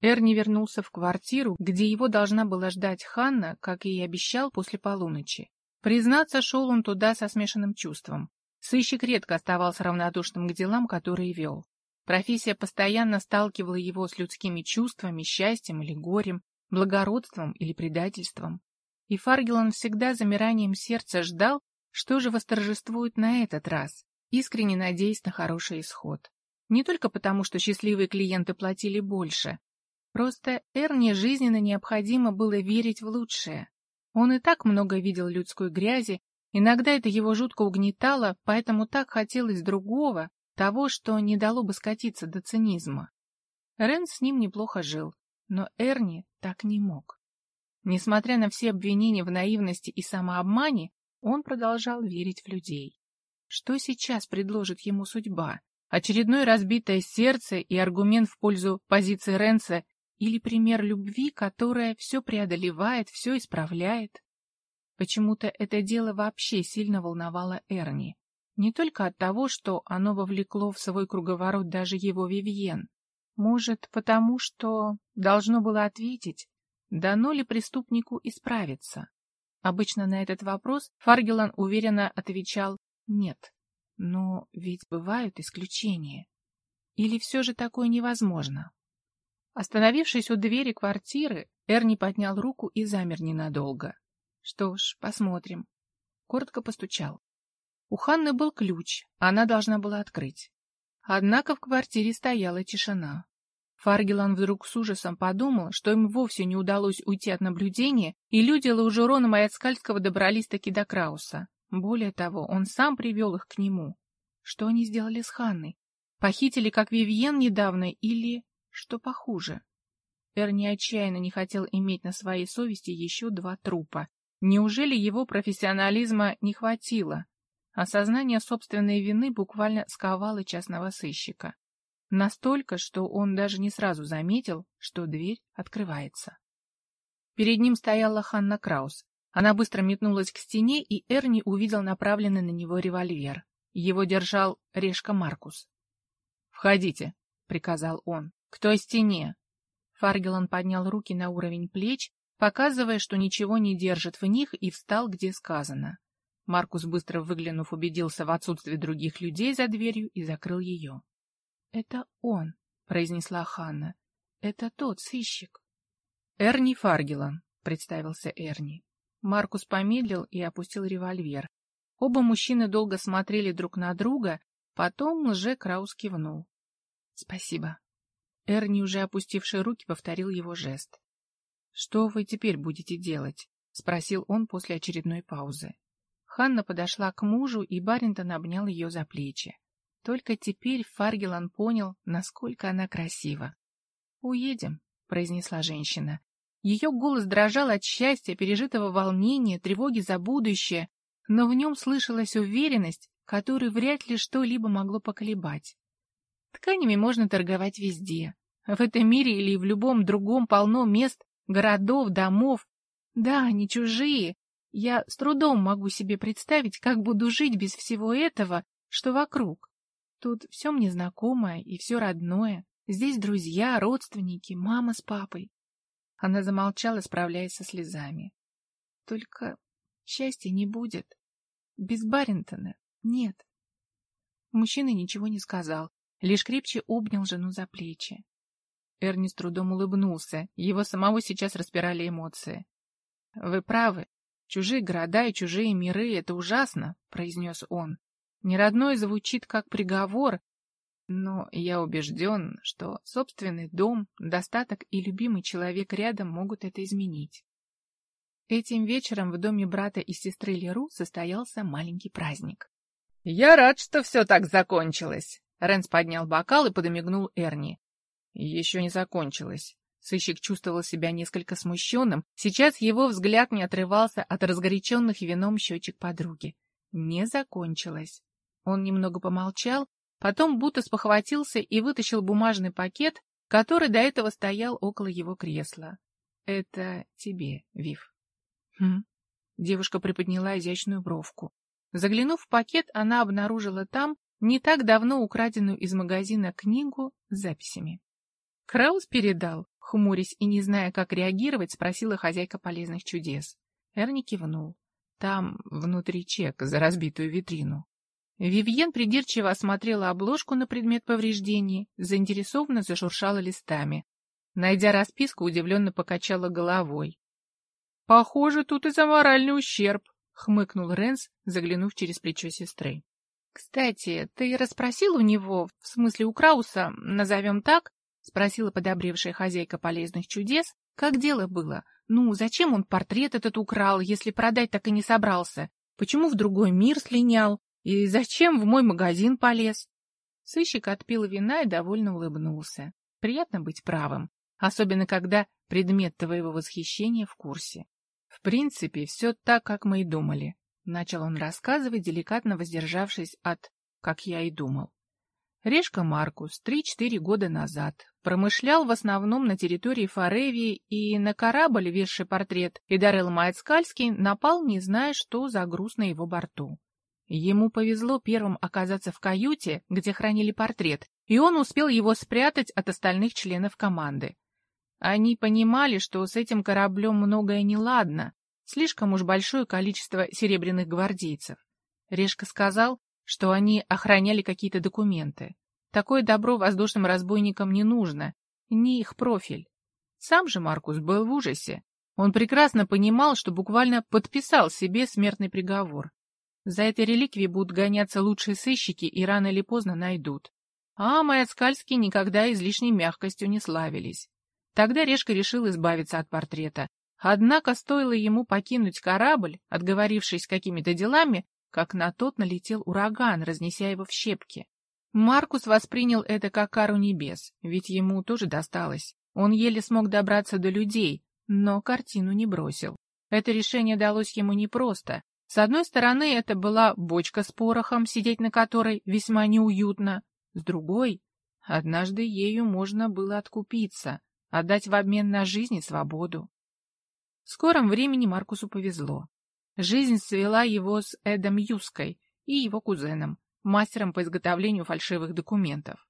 Эрни вернулся в квартиру, где его должна была ждать Ханна, как и обещал после полуночи. Признаться, шел он туда со смешанным чувством. Сыщик редко оставался равнодушным к делам, которые вел. Профессия постоянно сталкивала его с людскими чувствами, счастьем или горем, благородством или предательством. И Фаргелан всегда замиранием сердца ждал, что же восторжествует на этот раз, искренне надеясь на хороший исход. Не только потому, что счастливые клиенты платили больше. Просто Эрне жизненно необходимо было верить в лучшее. Он и так много видел людской грязи, иногда это его жутко угнетало, поэтому так хотелось другого, того, что не дало бы скатиться до цинизма. Рен с ним неплохо жил, но Эрни так не мог. Несмотря на все обвинения в наивности и самообмане, он продолжал верить в людей. Что сейчас предложит ему судьба? Очередное разбитое сердце и аргумент в пользу позиции Ренса или пример любви, которая все преодолевает, все исправляет? Почему-то это дело вообще сильно волновало Эрни. Не только от того, что оно вовлекло в свой круговорот даже его Вивьен. Может, потому что должно было ответить, дано ли преступнику исправиться. Обычно на этот вопрос Фаргелан уверенно отвечал «нет». Но ведь бывают исключения. Или все же такое невозможно? Остановившись у двери квартиры, Эрни поднял руку и замер ненадолго. Что ж, посмотрим. Коротко постучал. У Ханны был ключ, она должна была открыть. Однако в квартире стояла тишина. Фаргелан вдруг с ужасом подумал, что им вовсе не удалось уйти от наблюдения, и люди Лаужерона Маяцкальского добрались таки до Крауса. Более того, он сам привел их к нему. Что они сделали с Ханной? Похитили, как Вивьен недавно, или, что похуже? Эрни отчаянно не хотел иметь на своей совести еще два трупа. Неужели его профессионализма не хватило? Осознание собственной вины буквально сковало частного сыщика. Настолько, что он даже не сразу заметил, что дверь открывается. Перед ним стояла Ханна Краус. Она быстро метнулась к стене, и Эрни увидел направленный на него револьвер. Его держал Решка Маркус. «Входите», — приказал он. «К той стене». Фаргелан поднял руки на уровень плеч, показывая, что ничего не держит в них, и встал, где сказано. Маркус, быстро выглянув, убедился в отсутствии других людей за дверью и закрыл ее. — Это он, — произнесла Ханна. — Это тот сыщик. — Эрни Фаргелан, — представился Эрни. Маркус помедлил и опустил револьвер. Оба мужчины долго смотрели друг на друга, потом лже Краус кивнул. — Спасибо. Эрни, уже опустивший руки, повторил его жест. — Что вы теперь будете делать? — спросил он после очередной паузы. Ханна подошла к мужу, и Баринтон обнял ее за плечи. Только теперь Фаргелан понял, насколько она красива. «Уедем», — произнесла женщина. Ее голос дрожал от счастья, пережитого волнения, тревоги за будущее, но в нем слышалась уверенность, которую вряд ли что-либо могло поколебать. Тканями можно торговать везде. В этом мире или в любом другом полно мест, городов, домов. Да, они чужие. Я с трудом могу себе представить, как буду жить без всего этого, что вокруг. Тут все мне знакомое и все родное. Здесь друзья, родственники, мама с папой. Она замолчала, справляясь со слезами. Только счастья не будет. Без Баринтона нет. Мужчина ничего не сказал, лишь крепче обнял жену за плечи. Эрни с трудом улыбнулся, его самого сейчас распирали эмоции. — Вы правы, чужие города и чужие миры — это ужасно, — произнес он. Неродной звучит как приговор, но я убежден, что собственный дом, достаток и любимый человек рядом могут это изменить. Этим вечером в доме брата и сестры Леру состоялся маленький праздник. «Я рад, что все так закончилось!» Рэнс поднял бокал и подмигнул Эрни. «Еще не закончилось». Сыщик чувствовал себя несколько смущенным. Сейчас его взгляд не отрывался от разгоряченных вином щечек подруги. Не закончилось. Он немного помолчал, потом будто спохватился и вытащил бумажный пакет, который до этого стоял около его кресла. «Это тебе, Вив». «Хм». Девушка приподняла изящную бровку. Заглянув в пакет, она обнаружила там не так давно украденную из магазина книгу с записями. Краус передал, хмурясь и не зная, как реагировать, спросила хозяйка полезных чудес. Эрни кивнул. Там внутри чек за разбитую витрину. Вивьен придирчиво осмотрела обложку на предмет повреждений, заинтересованно зашуршала листами. Найдя расписку, удивленно покачала головой. — Похоже, тут и за моральный ущерб, — хмыкнул Ренс, заглянув через плечо сестры. — Кстати, ты расспросил у него, в смысле у Крауса, назовем так, — спросила подобревшая хозяйка полезных чудес, — как дело было? Ну, зачем он портрет этот украл, если продать так и не собрался? Почему в другой мир слинял? И зачем в мой магазин полез? Сыщик отпил вина и довольно улыбнулся. Приятно быть правым, особенно когда предмет твоего восхищения в курсе. В принципе, все так, как мы и думали. Начал он рассказывать, деликатно воздержавшись от «как я и думал». Решка Маркус три-четыре года назад промышлял в основном на территории Форевии и на корабль, везший портрет, и Дарел Майцкальский напал, не зная, что за груз на его борту. Ему повезло первым оказаться в каюте, где хранили портрет, и он успел его спрятать от остальных членов команды. Они понимали, что с этим кораблем многое неладно, слишком уж большое количество серебряных гвардейцев. Решка сказал, что они охраняли какие-то документы. Такое добро воздушным разбойникам не нужно, не их профиль. Сам же Маркус был в ужасе. Он прекрасно понимал, что буквально подписал себе смертный приговор. За этой реликвией будут гоняться лучшие сыщики и рано или поздно найдут. А Маяцкальские никогда излишней мягкостью не славились. Тогда Решка решил избавиться от портрета. Однако стоило ему покинуть корабль, отговорившись какими-то делами, как на тот налетел ураган, разнеся его в щепки. Маркус воспринял это как кару небес, ведь ему тоже досталось. Он еле смог добраться до людей, но картину не бросил. Это решение далось ему непросто. С одной стороны, это была бочка с порохом, сидеть на которой весьма неуютно. С другой, однажды ею можно было откупиться, отдать в обмен на жизнь и свободу. В скором времени Маркусу повезло. Жизнь свела его с Эдом Юской и его кузеном, мастером по изготовлению фальшивых документов.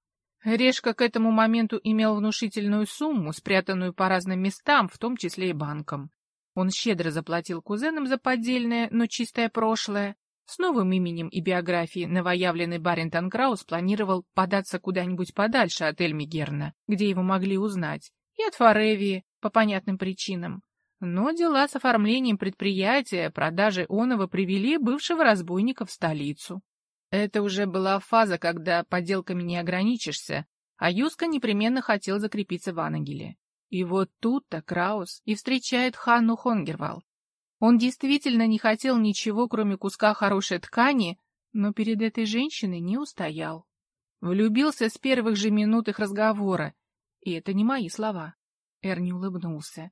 Решка к этому моменту имел внушительную сумму, спрятанную по разным местам, в том числе и банкам. Он щедро заплатил кузенам за поддельное, но чистое прошлое. С новым именем и биографией новоявленный Барентон Краус планировал податься куда-нибудь подальше от Эльмигерна, где его могли узнать, и от Форевии, по понятным причинам. Но дела с оформлением предприятия, продажей оного привели бывшего разбойника в столицу. Это уже была фаза, когда поделками не ограничишься, а Юска непременно хотел закрепиться в Анагеле. И вот тут-то Краус и встречает Ханну Хонгервал. Он действительно не хотел ничего, кроме куска хорошей ткани, но перед этой женщиной не устоял. Влюбился с первых же минут их разговора, и это не мои слова. Эрни улыбнулся.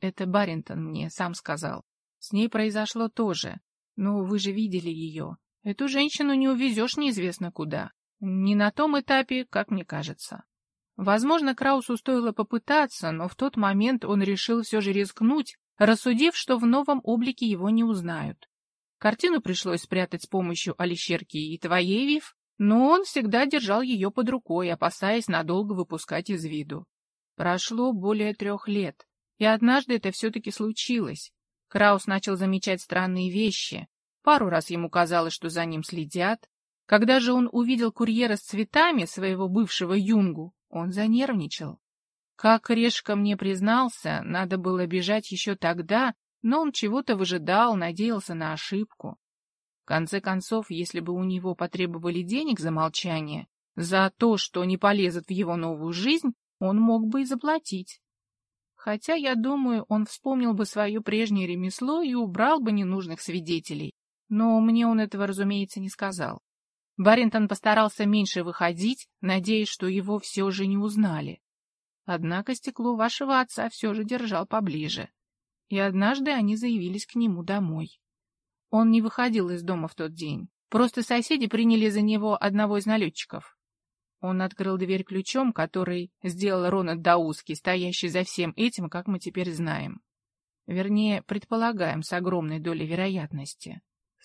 Это Баринтон мне сам сказал. С ней произошло то же. Но вы же видели ее. Эту женщину не увезешь неизвестно куда. Не на том этапе, как мне кажется. Возможно, Краусу стоило попытаться, но в тот момент он решил все же рискнуть, рассудив, что в новом облике его не узнают. Картину пришлось спрятать с помощью Алищерки и Твоевьев, но он всегда держал ее под рукой, опасаясь надолго выпускать из виду. Прошло более трех лет, и однажды это все-таки случилось. Краус начал замечать странные вещи. Пару раз ему казалось, что за ним следят. Когда же он увидел курьера с цветами своего бывшего юнгу, он занервничал. Как Решка мне признался, надо было бежать еще тогда, но он чего-то выжидал, надеялся на ошибку. В конце концов, если бы у него потребовали денег за молчание, за то, что не полезут в его новую жизнь, он мог бы и заплатить. Хотя, я думаю, он вспомнил бы свое прежнее ремесло и убрал бы ненужных свидетелей. Но мне он этого, разумеется, не сказал. Баринтон постарался меньше выходить, надеясь, что его все же не узнали. Однако стекло вашего отца все же держал поближе. И однажды они заявились к нему домой. Он не выходил из дома в тот день. Просто соседи приняли за него одного из налетчиков. Он открыл дверь ключом, который сделал Рональд Дауски, стоящий за всем этим, как мы теперь знаем. Вернее, предполагаем с огромной долей вероятности.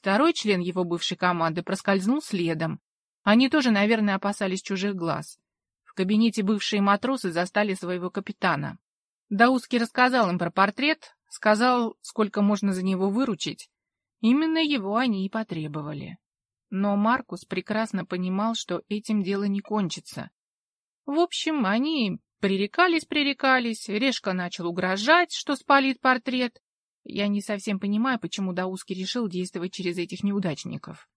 Второй член его бывшей команды проскользнул следом. Они тоже, наверное, опасались чужих глаз. В кабинете бывшие матросы застали своего капитана. Дауски рассказал им про портрет, сказал, сколько можно за него выручить. Именно его они и потребовали. Но Маркус прекрасно понимал, что этим дело не кончится. В общем, они пререкались-пререкались, Решка начал угрожать, что спалит портрет. Я не совсем понимаю, почему Дауски решил действовать через этих неудачников.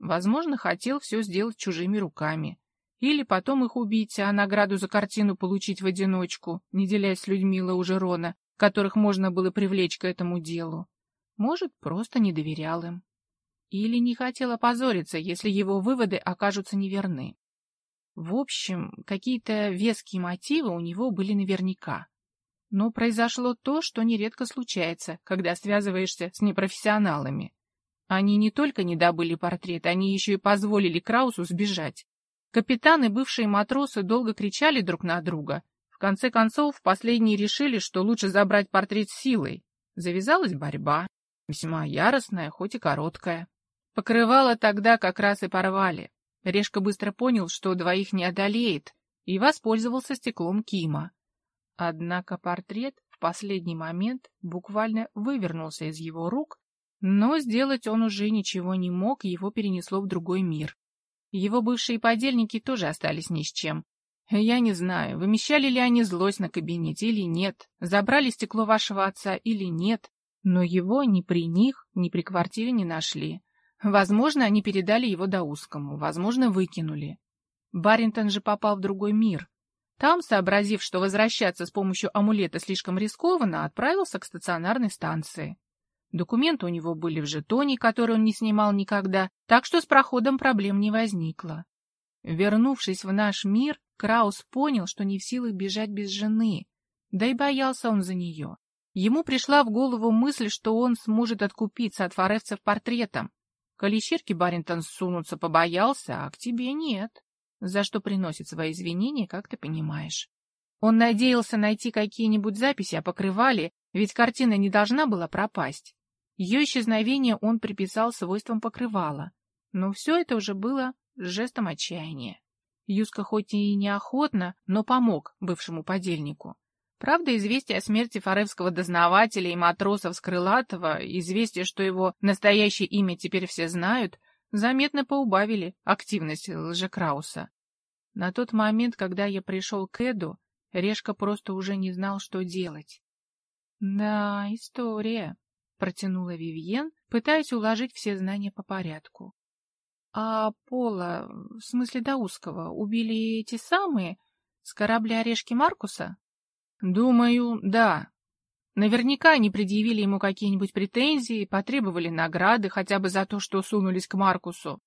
Возможно, хотел все сделать чужими руками. Или потом их убить, а награду за картину получить в одиночку, не делясь с людьми Лаужерона, которых можно было привлечь к этому делу. Может, просто не доверял им. Или не хотел опозориться, если его выводы окажутся неверны. В общем, какие-то веские мотивы у него были наверняка. Но произошло то, что нередко случается, когда связываешься с непрофессионалами. Они не только не добыли портрет, они еще и позволили Краусу сбежать. Капитаны и бывшие матросы долго кричали друг на друга. В конце концов, последние решили, что лучше забрать портрет силой. Завязалась борьба, весьма яростная, хоть и короткая. Покрывало тогда как раз и порвали. Решка быстро понял, что двоих не одолеет, и воспользовался стеклом Кима. Однако портрет в последний момент буквально вывернулся из его рук, но сделать он уже ничего не мог, его перенесло в другой мир. Его бывшие подельники тоже остались ни с чем. Я не знаю, вымещали ли они злость на кабинете или нет, забрали стекло вашего отца или нет, но его ни при них, ни при квартире не нашли. Возможно, они передали его Даускому, возможно, выкинули. Баринтон же попал в другой мир. Там, сообразив, что возвращаться с помощью амулета слишком рискованно, отправился к стационарной станции. Документы у него были в жетоне, который он не снимал никогда, так что с проходом проблем не возникло. Вернувшись в наш мир, Краус понял, что не в силах бежать без жены, да и боялся он за нее. Ему пришла в голову мысль, что он сможет откупиться от форевцев портретом, Калищирки Баринтон сунуться побоялся, а к тебе нет. За что приносит свои извинения, как ты понимаешь. Он надеялся найти какие-нибудь записи о покрывале, ведь картина не должна была пропасть. Ее исчезновение он приписал свойствам покрывала. Но все это уже было жестом отчаяния. Юска хоть и неохотно, но помог бывшему подельнику. Правда, известие о смерти форевского дознавателя и матросов с Крылатова, известие, что его настоящее имя теперь все знают, заметно поубавили активность лжекрауса. На тот момент, когда я пришел к Эду, Решка просто уже не знал, что делать. — Да, история, — протянула Вивьен, пытаясь уложить все знания по порядку. — А Пола, в смысле Дауского, убили эти самые, с корабля Орешки Маркуса? Думаю, да. Наверняка они предъявили ему какие-нибудь претензии, потребовали награды хотя бы за то, что сунулись к Маркусу.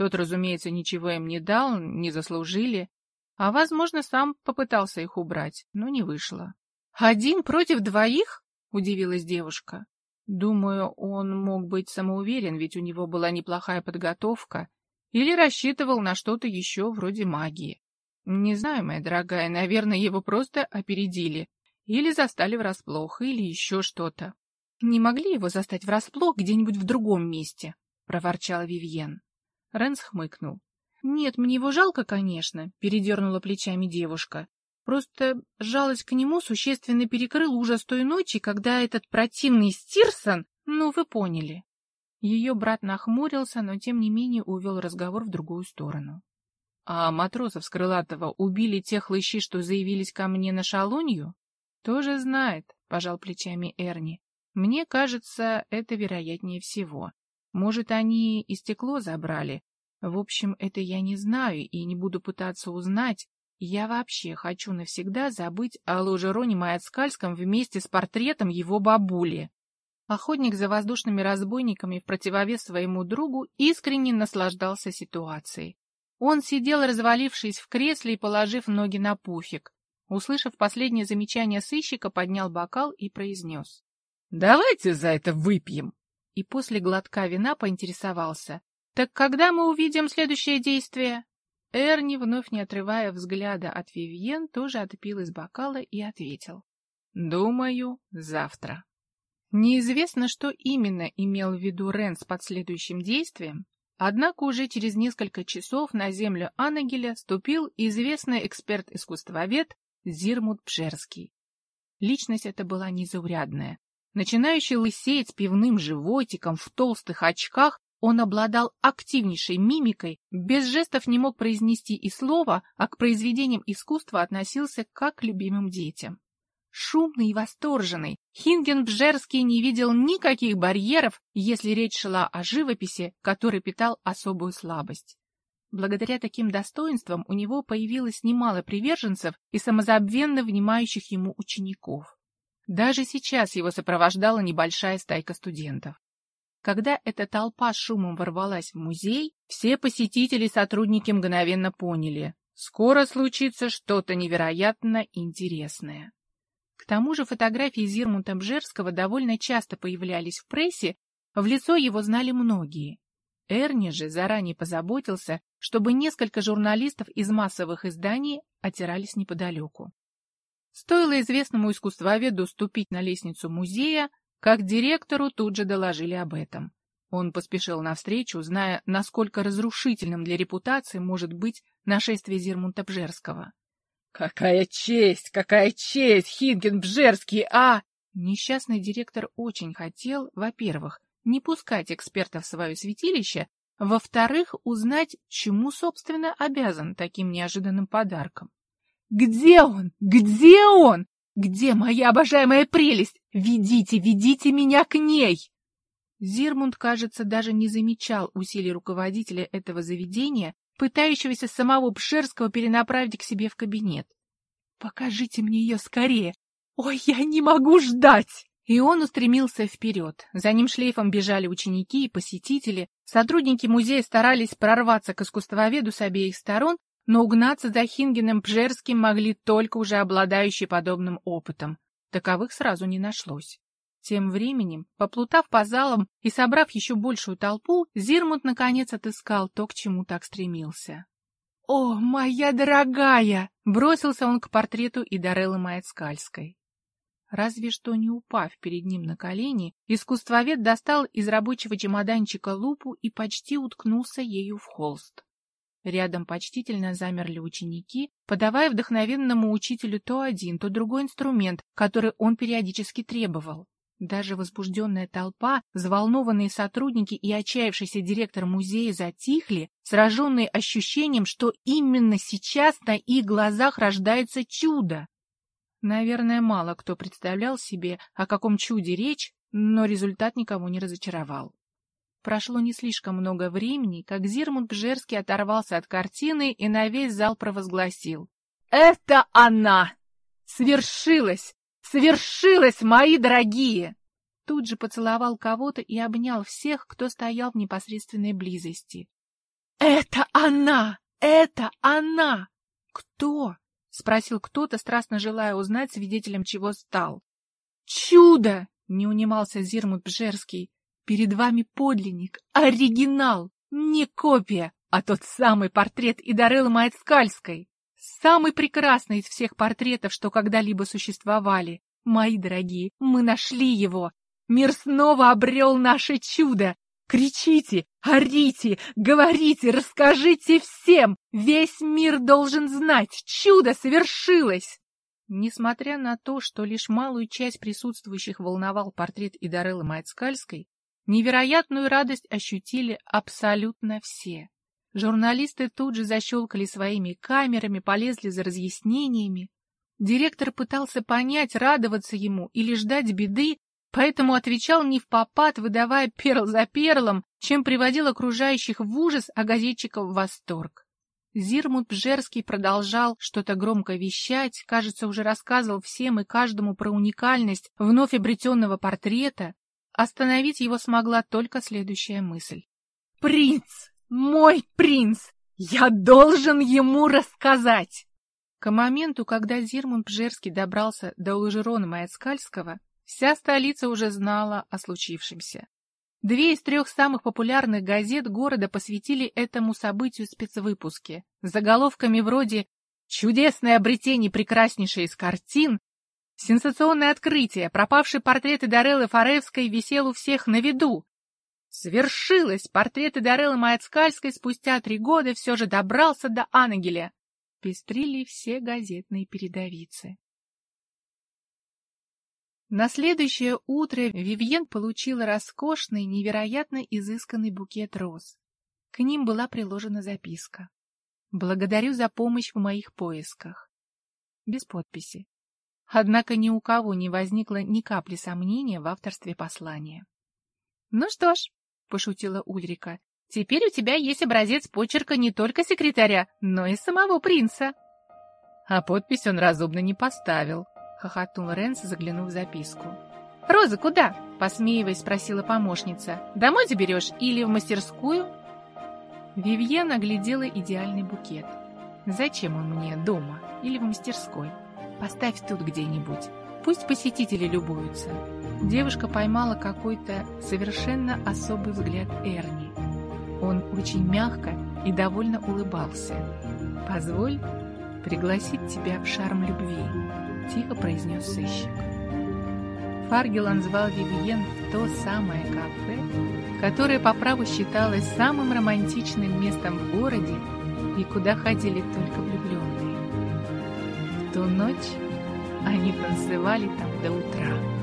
Тот, разумеется, ничего им не дал, не заслужили, а, возможно, сам попытался их убрать, но не вышло. Один против двоих? — удивилась девушка. Думаю, он мог быть самоуверен, ведь у него была неплохая подготовка, или рассчитывал на что-то еще вроде магии. Не знаю, моя дорогая, наверное, его просто опередили, или застали врасплох, или еще что-то. Не могли его застать врасплох где-нибудь в другом месте, — проворчала Вивьен. Рэнс хмыкнул. — Нет, мне его жалко, конечно, — передернула плечами девушка. Просто жалость к нему существенно перекрыл ужас той ночи, когда этот противный Стирсон, ну, вы поняли. Ее брат нахмурился, но тем не менее увел разговор в другую сторону. — А матросов с Крылатого убили те хлыщи, что заявились ко мне на шалунью? — Тоже знает, — пожал плечами Эрни. — Мне кажется, это вероятнее всего. Может, они и стекло забрали. В общем, это я не знаю и не буду пытаться узнать, я вообще хочу навсегда забыть о Ложероне Маяцкальском вместе с портретом его бабули. Охотник за воздушными разбойниками в противовес своему другу искренне наслаждался ситуацией. Он сидел, развалившись в кресле и положив ноги на пуфик. Услышав последнее замечание сыщика, поднял бокал и произнес. — Давайте за это выпьем. И после глотка вина поинтересовался. — Так когда мы увидим следующее действие? Эрни, вновь не отрывая взгляда от Вивьен, тоже отпил из бокала и ответил. «Думаю, завтра». Неизвестно, что именно имел в виду Рен с последующим действием, однако уже через несколько часов на землю Анагеля ступил известный эксперт-искусствовед Зирмут Пжерский. Личность эта была незаурядная. Начинающий лысеть пивным животиком в толстых очках он обладал активнейшей мимикой, без жестов не мог произнести и слова, а к произведениям искусства относился как к любимым детям. Шумный и восторженный, Хингенбжерский не видел никаких барьеров, если речь шла о живописи, который питал особую слабость. Благодаря таким достоинствам у него появилось немало приверженцев и самозабвенно внимающих ему учеников. Даже сейчас его сопровождала небольшая стайка студентов. Когда эта толпа шумом ворвалась в музей, все посетители и сотрудники мгновенно поняли – скоро случится что-то невероятно интересное. К тому же фотографии Зирмунта Бжерского довольно часто появлялись в прессе, в лицо его знали многие. Эрни же заранее позаботился, чтобы несколько журналистов из массовых изданий отирались неподалеку. Стоило известному искусствоведу ступить на лестницу музея, как директору тут же доложили об этом. Он поспешил навстречу, зная, насколько разрушительным для репутации может быть нашествие Зирмунта Бжерского. «Какая честь! Какая честь, Хинген Бжерский, а!» Несчастный директор очень хотел, во-первых, не пускать эксперта в свое святилище, во-вторых, узнать, чему, собственно, обязан таким неожиданным подарком. «Где он? Где он? Где моя обожаемая прелесть? Ведите, ведите меня к ней!» Зирмунд, кажется, даже не замечал усилий руководителя этого заведения, пытающегося самого Пшерского перенаправить к себе в кабинет. «Покажите мне ее скорее! Ой, я не могу ждать!» И он устремился вперед. За ним шлейфом бежали ученики и посетители. Сотрудники музея старались прорваться к искусствоведу с обеих сторон, но угнаться за Хингеном Пжерским могли только уже обладающие подобным опытом. Таковых сразу не нашлось. Тем временем, поплутав по залам и собрав еще большую толпу, Зирмут наконец отыскал то, к чему так стремился. «О, моя дорогая!» — бросился он к портрету Идареллы Маяцкальской. Разве что не упав перед ним на колени, искусствовед достал из рабочего чемоданчика лупу и почти уткнулся ею в холст. Рядом почтительно замерли ученики, подавая вдохновенному учителю то один, то другой инструмент, который он периодически требовал. Даже возбужденная толпа, взволнованные сотрудники и отчаявшийся директор музея затихли, сраженные ощущением, что именно сейчас на их глазах рождается чудо. Наверное, мало кто представлял себе, о каком чуде речь, но результат никого не разочаровал. Прошло не слишком много времени, как Зирмунд Бжерский оторвался от картины и на весь зал провозгласил. «Это она! Свершилось! Свершилось, мои дорогие!» Тут же поцеловал кого-то и обнял всех, кто стоял в непосредственной близости. «Это она! Это она!» «Кто?» — спросил кто-то, страстно желая узнать, свидетелем чего стал. Чудо! Не унимался Зирмут Бжерский. Перед вами подлинник, оригинал, не копия, а тот самый портрет Идареллы Майцкальской. Самый прекрасный из всех портретов, что когда-либо существовали. Мои дорогие, мы нашли его. Мир снова обрел наше чудо. Кричите, орите, говорите, расскажите всем. Весь мир должен знать, чудо совершилось. Несмотря на то, что лишь малую часть присутствующих волновал портрет Идареллы Майцкальской, невероятную радость ощутили абсолютно все. Журналисты тут же защелкали своими камерами, полезли за разъяснениями. Директор пытался понять, радоваться ему или ждать беды, поэтому отвечал не в попад, выдавая перл за перлом, чем приводил окружающих в ужас, а газетчиков в восторг. Зирмут Бжерский продолжал что-то громко вещать, кажется, уже рассказывал всем и каждому про уникальность вновь обретенного портрета. Остановить его смогла только следующая мысль. «Принц! Мой принц! Я должен ему рассказать!» К моменту, когда Зирмунд Бжерский добрался до Лужерона Маяцкальского, вся столица уже знала о случившемся. Две из трех самых популярных газет города посвятили этому событию спецвыпуски с заголовками вроде «Чудесное обретение прекраснейшей из картин», «Сенсационное открытие», пропавший портрет Дареллы Фаревской висел у всех на виду. Свершилось! Портрет Дареллы Маяцкальской спустя три года все же добрался до Ангеля. Пестрили все газетные передовицы. На следующее утро Вивьен получила роскошный, невероятно изысканный букет роз. К ним была приложена записка. «Благодарю за помощь в моих поисках». Без подписи. Однако ни у кого не возникло ни капли сомнения в авторстве послания. «Ну что ж», — пошутила Ульрика, — «теперь у тебя есть образец почерка не только секретаря, но и самого принца». А подпись он разумно не поставил, — хохотнул Ренс, заглянув в записку. «Роза, куда?» — посмеиваясь, спросила помощница. «Домой заберешь или в мастерскую?» Вивьен оглядела идеальный букет. «Зачем он мне дома или в мастерской? Поставь тут где-нибудь. Пусть посетители любуются». Девушка поймала какой-то совершенно особый взгляд Эрни. Он очень мягко и довольно улыбался. «Позволь пригласить тебя в шарм любви», — тихо произнес сыщик. Фаргелан звал Вивиен в то самое кафе, которое по праву считалось самым романтичным местом в городе и куда ходили только влюбленные. Ту ночь они танцевали там до утра.